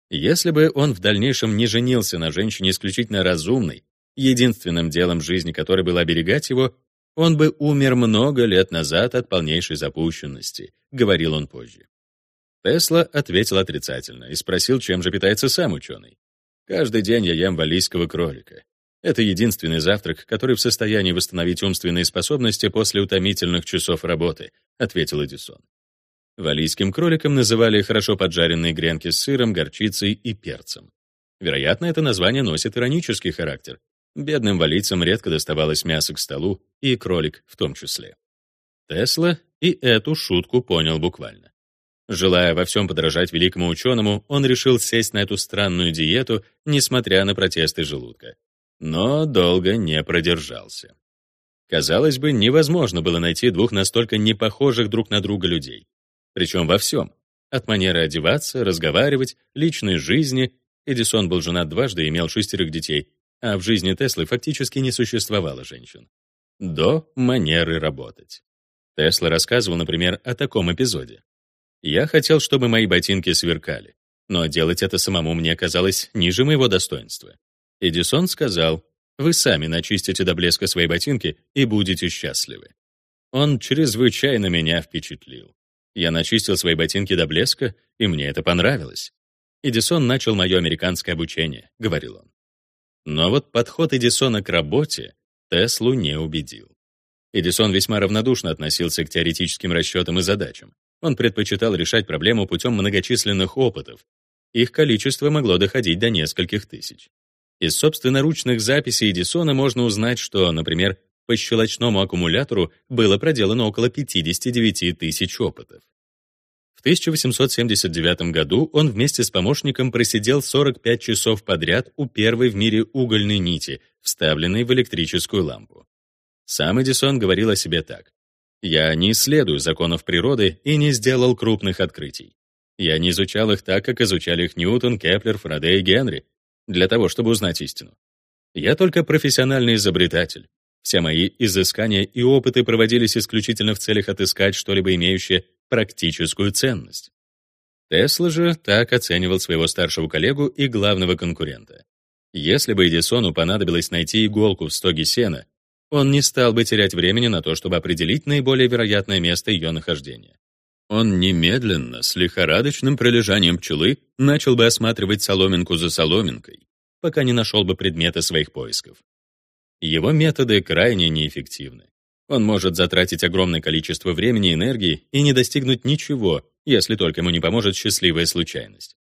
Если бы он в дальнейшем не женился на женщине исключительно разумной, единственным делом жизни которой было оберегать его, он бы умер много лет назад от полнейшей запущенности, говорил он позже. Тесла ответил отрицательно и спросил, чем же питается сам ученый. «Каждый день я ем валийского кролика. Это единственный завтрак, который в состоянии восстановить умственные способности после утомительных часов работы», ответил Эдисон. Валийским кроликом называли хорошо поджаренные гренки с сыром, горчицей и перцем. Вероятно, это название носит иронический характер. Бедным валийцам редко доставалось мясо к столу, и кролик в том числе. Тесла и эту шутку понял буквально. Желая во всем подражать великому ученому, он решил сесть на эту странную диету, несмотря на протесты желудка. Но долго не продержался. Казалось бы, невозможно было найти двух настолько непохожих друг на друга людей. Причем во всем. От манеры одеваться, разговаривать, личной жизни. Эдисон был женат дважды и имел шестерых детей, а в жизни Теслы фактически не существовало женщин. До манеры работать. Тесла рассказывал, например, о таком эпизоде. Я хотел, чтобы мои ботинки сверкали, но делать это самому мне казалось ниже моего достоинства. Эдисон сказал, «Вы сами начистите до блеска свои ботинки и будете счастливы». Он чрезвычайно меня впечатлил. Я начистил свои ботинки до блеска, и мне это понравилось. Эдисон начал мое американское обучение, говорил он. Но вот подход Эдисона к работе Теслу не убедил. Эдисон весьма равнодушно относился к теоретическим расчетам и задачам. Он предпочитал решать проблему путем многочисленных опытов. Их количество могло доходить до нескольких тысяч. Из собственноручных записей Эдисона можно узнать, что, например, по щелочному аккумулятору было проделано около 59 тысяч опытов. В 1879 году он вместе с помощником просидел 45 часов подряд у первой в мире угольной нити, вставленной в электрическую лампу. Сам Эдисон говорил о себе так. Я не исследую законов природы и не сделал крупных открытий. Я не изучал их так, как изучали их Ньютон, Кеплер, Фарадей и Генри, для того, чтобы узнать истину. Я только профессиональный изобретатель. Все мои изыскания и опыты проводились исключительно в целях отыскать что-либо имеющее практическую ценность. Тесла же так оценивал своего старшего коллегу и главного конкурента. Если бы Эдисону понадобилось найти иголку в стоге сена, он не стал бы терять времени на то, чтобы определить наиболее вероятное место ее нахождения. Он немедленно, с лихорадочным пролежанием пчелы, начал бы осматривать соломинку за соломинкой, пока не нашел бы предмета своих поисков. Его методы крайне неэффективны. Он может затратить огромное количество времени и энергии и не достигнуть ничего, если только ему не поможет счастливая случайность.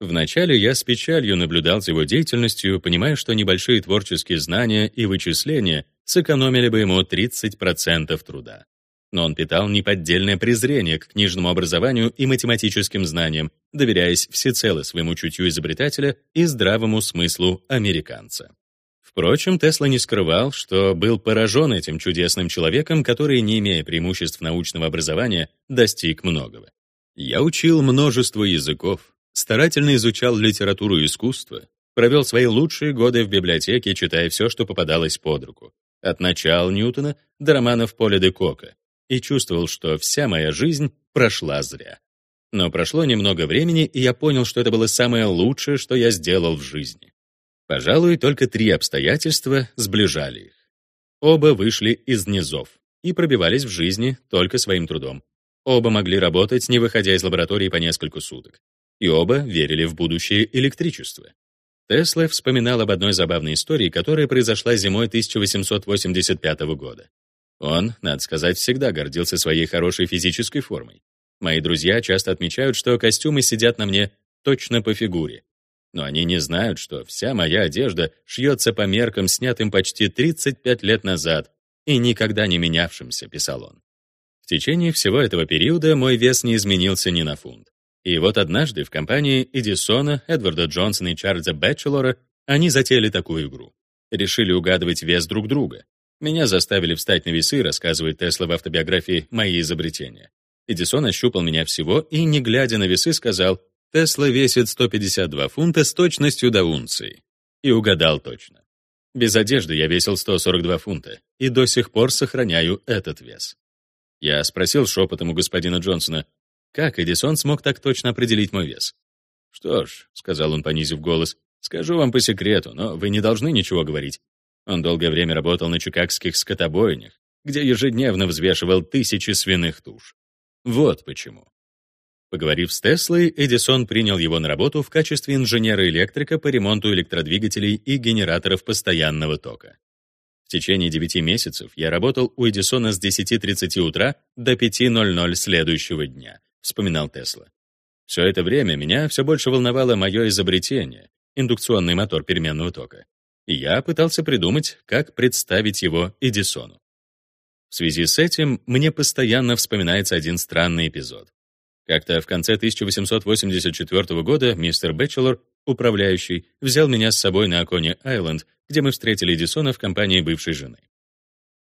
Вначале я с печалью наблюдал за его деятельностью, понимая, что небольшие творческие знания и вычисления сэкономили бы ему 30% труда. Но он питал неподдельное презрение к книжному образованию и математическим знаниям, доверяясь всецело своему чутью изобретателя и здравому смыслу американца. Впрочем, Тесла не скрывал, что был поражен этим чудесным человеком, который, не имея преимуществ научного образования, достиг многого. Я учил множество языков, старательно изучал литературу и искусство, провел свои лучшие годы в библиотеке, читая все, что попадалось под руку, от начал Ньютона до романов Поля де Кока, и чувствовал, что вся моя жизнь прошла зря. Но прошло немного времени, и я понял, что это было самое лучшее, что я сделал в жизни. Пожалуй, только три обстоятельства сближали их. Оба вышли из низов и пробивались в жизни только своим трудом, Оба могли работать, не выходя из лаборатории по несколько суток. И оба верили в будущее электричества. Тесла вспоминал об одной забавной истории, которая произошла зимой 1885 года. Он, надо сказать, всегда гордился своей хорошей физической формой. Мои друзья часто отмечают, что костюмы сидят на мне точно по фигуре. Но они не знают, что вся моя одежда шьется по меркам, снятым почти 35 лет назад и никогда не менявшимся, писал он. В течение всего этого периода мой вес не изменился ни на фунт. И вот однажды в компании Эдисона, Эдварда Джонсона и Чарльза Бэтчелора они затеяли такую игру. Решили угадывать вес друг друга. Меня заставили встать на весы, рассказывает Тесла в автобиографии «Мои изобретения». Эдисон ощупал меня всего и, не глядя на весы, сказал, «Тесла весит 152 фунта с точностью до унции». И угадал точно. Без одежды я весил 142 фунта и до сих пор сохраняю этот вес. Я спросил шепотом у господина Джонсона, как Эдисон смог так точно определить мой вес. «Что ж», — сказал он, понизив голос, — «скажу вам по секрету, но вы не должны ничего говорить. Он долгое время работал на чикагских скотобойнях, где ежедневно взвешивал тысячи свиных туш. Вот почему». Поговорив с Теслой, Эдисон принял его на работу в качестве инженера-электрика по ремонту электродвигателей и генераторов постоянного тока. В течение 9 месяцев я работал у Эдисона с 10.30 утра до 5.00 следующего дня, вспоминал Тесла. Все это время меня все больше волновало мое изобретение — индукционный мотор переменного тока. И я пытался придумать, как представить его Эдисону. В связи с этим мне постоянно вспоминается один странный эпизод. Как-то в конце 1884 года мистер Бэтчелор, управляющий, взял меня с собой на Аконе-Айленд где мы встретили Эдисона в компании бывшей жены.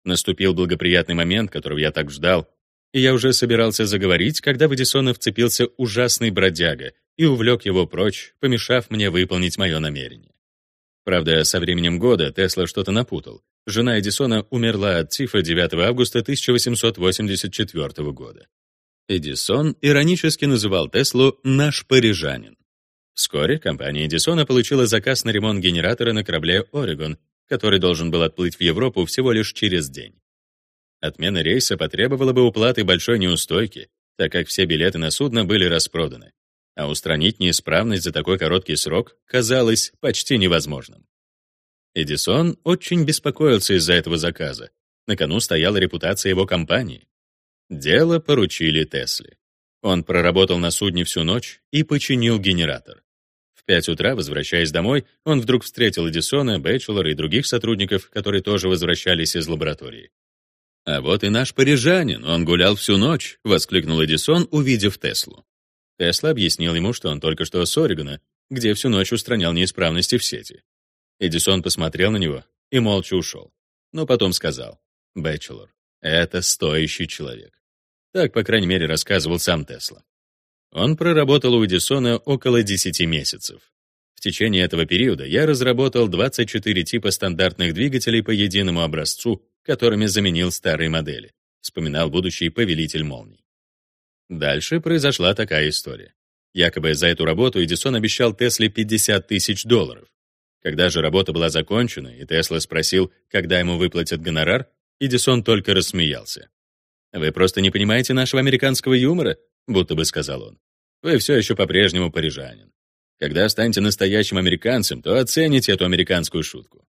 Наступил благоприятный момент, которого я так ждал, и я уже собирался заговорить, когда в Эдисона вцепился ужасный бродяга и увлек его прочь, помешав мне выполнить мое намерение. Правда, со временем года Тесла что-то напутал. Жена Эдисона умерла от тифа 9 августа 1884 года. Эдисон иронически называл Теслу «наш парижанин». Вскоре компания Эдисона получила заказ на ремонт генератора на корабле «Орегон», который должен был отплыть в Европу всего лишь через день. Отмена рейса потребовала бы уплаты большой неустойки, так как все билеты на судно были распроданы, а устранить неисправность за такой короткий срок казалось почти невозможным. Эдисон очень беспокоился из-за этого заказа. На кону стояла репутация его компании. Дело поручили Тесле. Он проработал на судне всю ночь и починил генератор. В 5 утра, возвращаясь домой, он вдруг встретил Эдисона, Бэчелора и других сотрудников, которые тоже возвращались из лаборатории. «А вот и наш парижанин, он гулял всю ночь», — воскликнул Эдисон, увидев Теслу. Тесла объяснил ему, что он только что с Орегона, где всю ночь устранял неисправности в сети. Эдисон посмотрел на него и молча ушел. Но потом сказал, «Бэчелор, это стоящий человек. Так, по крайней мере, рассказывал сам Тесла. Он проработал у Эдисона около 10 месяцев. В течение этого периода я разработал 24 типа стандартных двигателей по единому образцу которыми заменил старые модели, вспоминал будущий повелитель молний. Дальше произошла такая история. Якобы за эту работу Эдисон обещал Тесле 50 тысяч долларов. Когда же работа была закончена, и Тесла спросил, когда ему выплатят гонорар, Эдисон только рассмеялся. «Вы просто не понимаете нашего американского юмора», будто бы сказал он. «Вы все еще по-прежнему парижанин. Когда станете настоящим американцем, то оцените эту американскую шутку».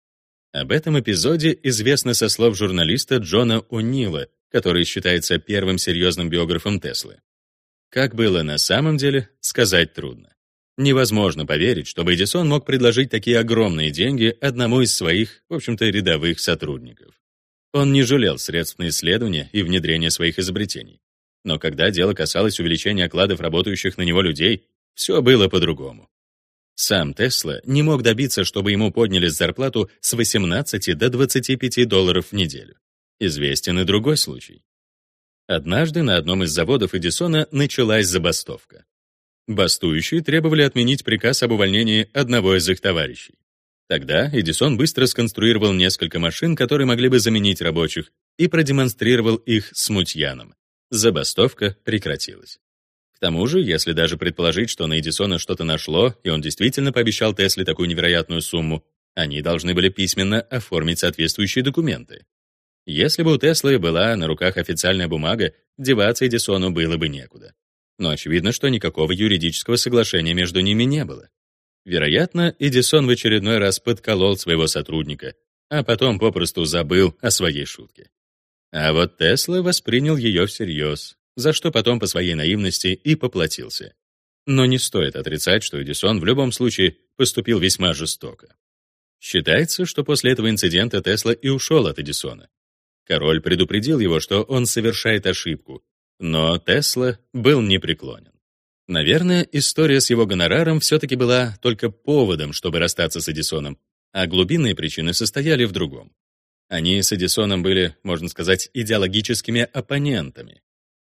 Об этом эпизоде известно со слов журналиста Джона О'Нила, который считается первым серьезным биографом Теслы. Как было на самом деле, сказать трудно. Невозможно поверить, чтобы Эдисон мог предложить такие огромные деньги одному из своих, в общем-то, рядовых сотрудников. Он не жалел средств на исследование и внедрение своих изобретений. Но когда дело касалось увеличения окладов работающих на него людей, все было по-другому. Сам Тесла не мог добиться, чтобы ему подняли зарплату с 18 до 25 долларов в неделю. Известен и другой случай. Однажды на одном из заводов Эдисона началась забастовка. Бастующие требовали отменить приказ об увольнении одного из их товарищей. Тогда Эдисон быстро сконструировал несколько машин, которые могли бы заменить рабочих, и продемонстрировал их смутьянам. Забастовка прекратилась. К тому же, если даже предположить, что на Эдисона что-то нашло, и он действительно пообещал Тесле такую невероятную сумму, они должны были письменно оформить соответствующие документы. Если бы у Теслы была на руках официальная бумага, деваться Эдисону было бы некуда. Но очевидно, что никакого юридического соглашения между ними не было. Вероятно, Эдисон в очередной раз подколол своего сотрудника, а потом попросту забыл о своей шутке. А вот Тесла воспринял ее всерьез, за что потом по своей наивности и поплатился. Но не стоит отрицать, что Эдисон в любом случае поступил весьма жестоко. Считается, что после этого инцидента Тесла и ушел от Эдисона, Король предупредил его, что он совершает ошибку, но Тесла был непреклонен. Наверное, история с его гонораром все-таки была только поводом, чтобы расстаться с Эдисоном, а глубинные причины состояли в другом. Они с Эдисоном были, можно сказать, идеологическими оппонентами.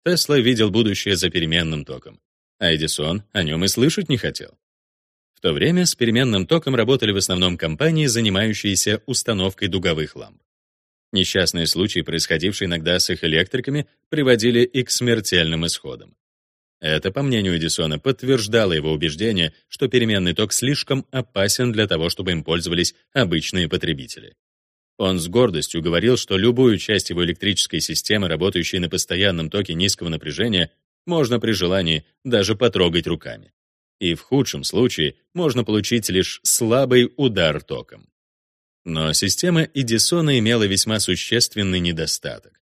Тесла видел будущее за переменным током, а Эдисон о нем и слышать не хотел. В то время с переменным током работали в основном компании, занимающиеся установкой дуговых ламп. Несчастные случаи, происходившие иногда с их электриками, приводили и к смертельным исходам. Это, по мнению Эдисона, подтверждало его убеждение, что переменный ток слишком опасен для того, чтобы им пользовались обычные потребители. Он с гордостью говорил, что любую часть его электрической системы, работающей на постоянном токе низкого напряжения, можно при желании даже потрогать руками. И в худшем случае можно получить лишь слабый удар током. Но система Эдисона имела весьма существенный недостаток.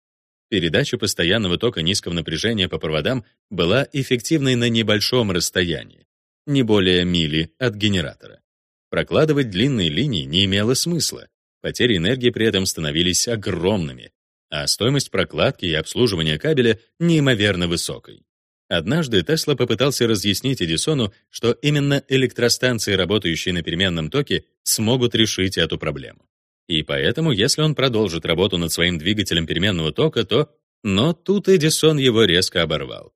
Передача постоянного тока низкого напряжения по проводам была эффективной на небольшом расстоянии, не более мили от генератора. Прокладывать длинные линии не имело смысла. Потери энергии при этом становились огромными, а стоимость прокладки и обслуживания кабеля неимоверно высокой. Однажды Тесла попытался разъяснить Эдисону, что именно электростанции, работающие на переменном токе, смогут решить эту проблему. И поэтому, если он продолжит работу над своим двигателем переменного тока, то... Но тут Эдисон его резко оборвал.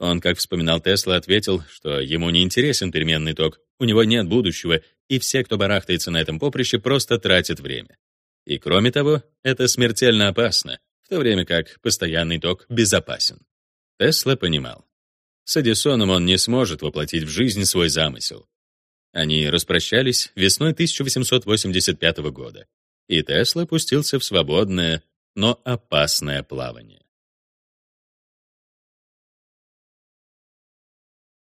Он, как вспоминал Тесла, ответил, что ему не интересен переменный ток, у него нет будущего, и все, кто барахтается на этом поприще, просто тратят время. И кроме того, это смертельно опасно, в то время как постоянный ток безопасен. Тесла понимал. С Эдисоном он не сможет воплотить в жизнь свой замысел. Они распрощались весной 1885 года, и Тесла пустился в свободное, но опасное плавание.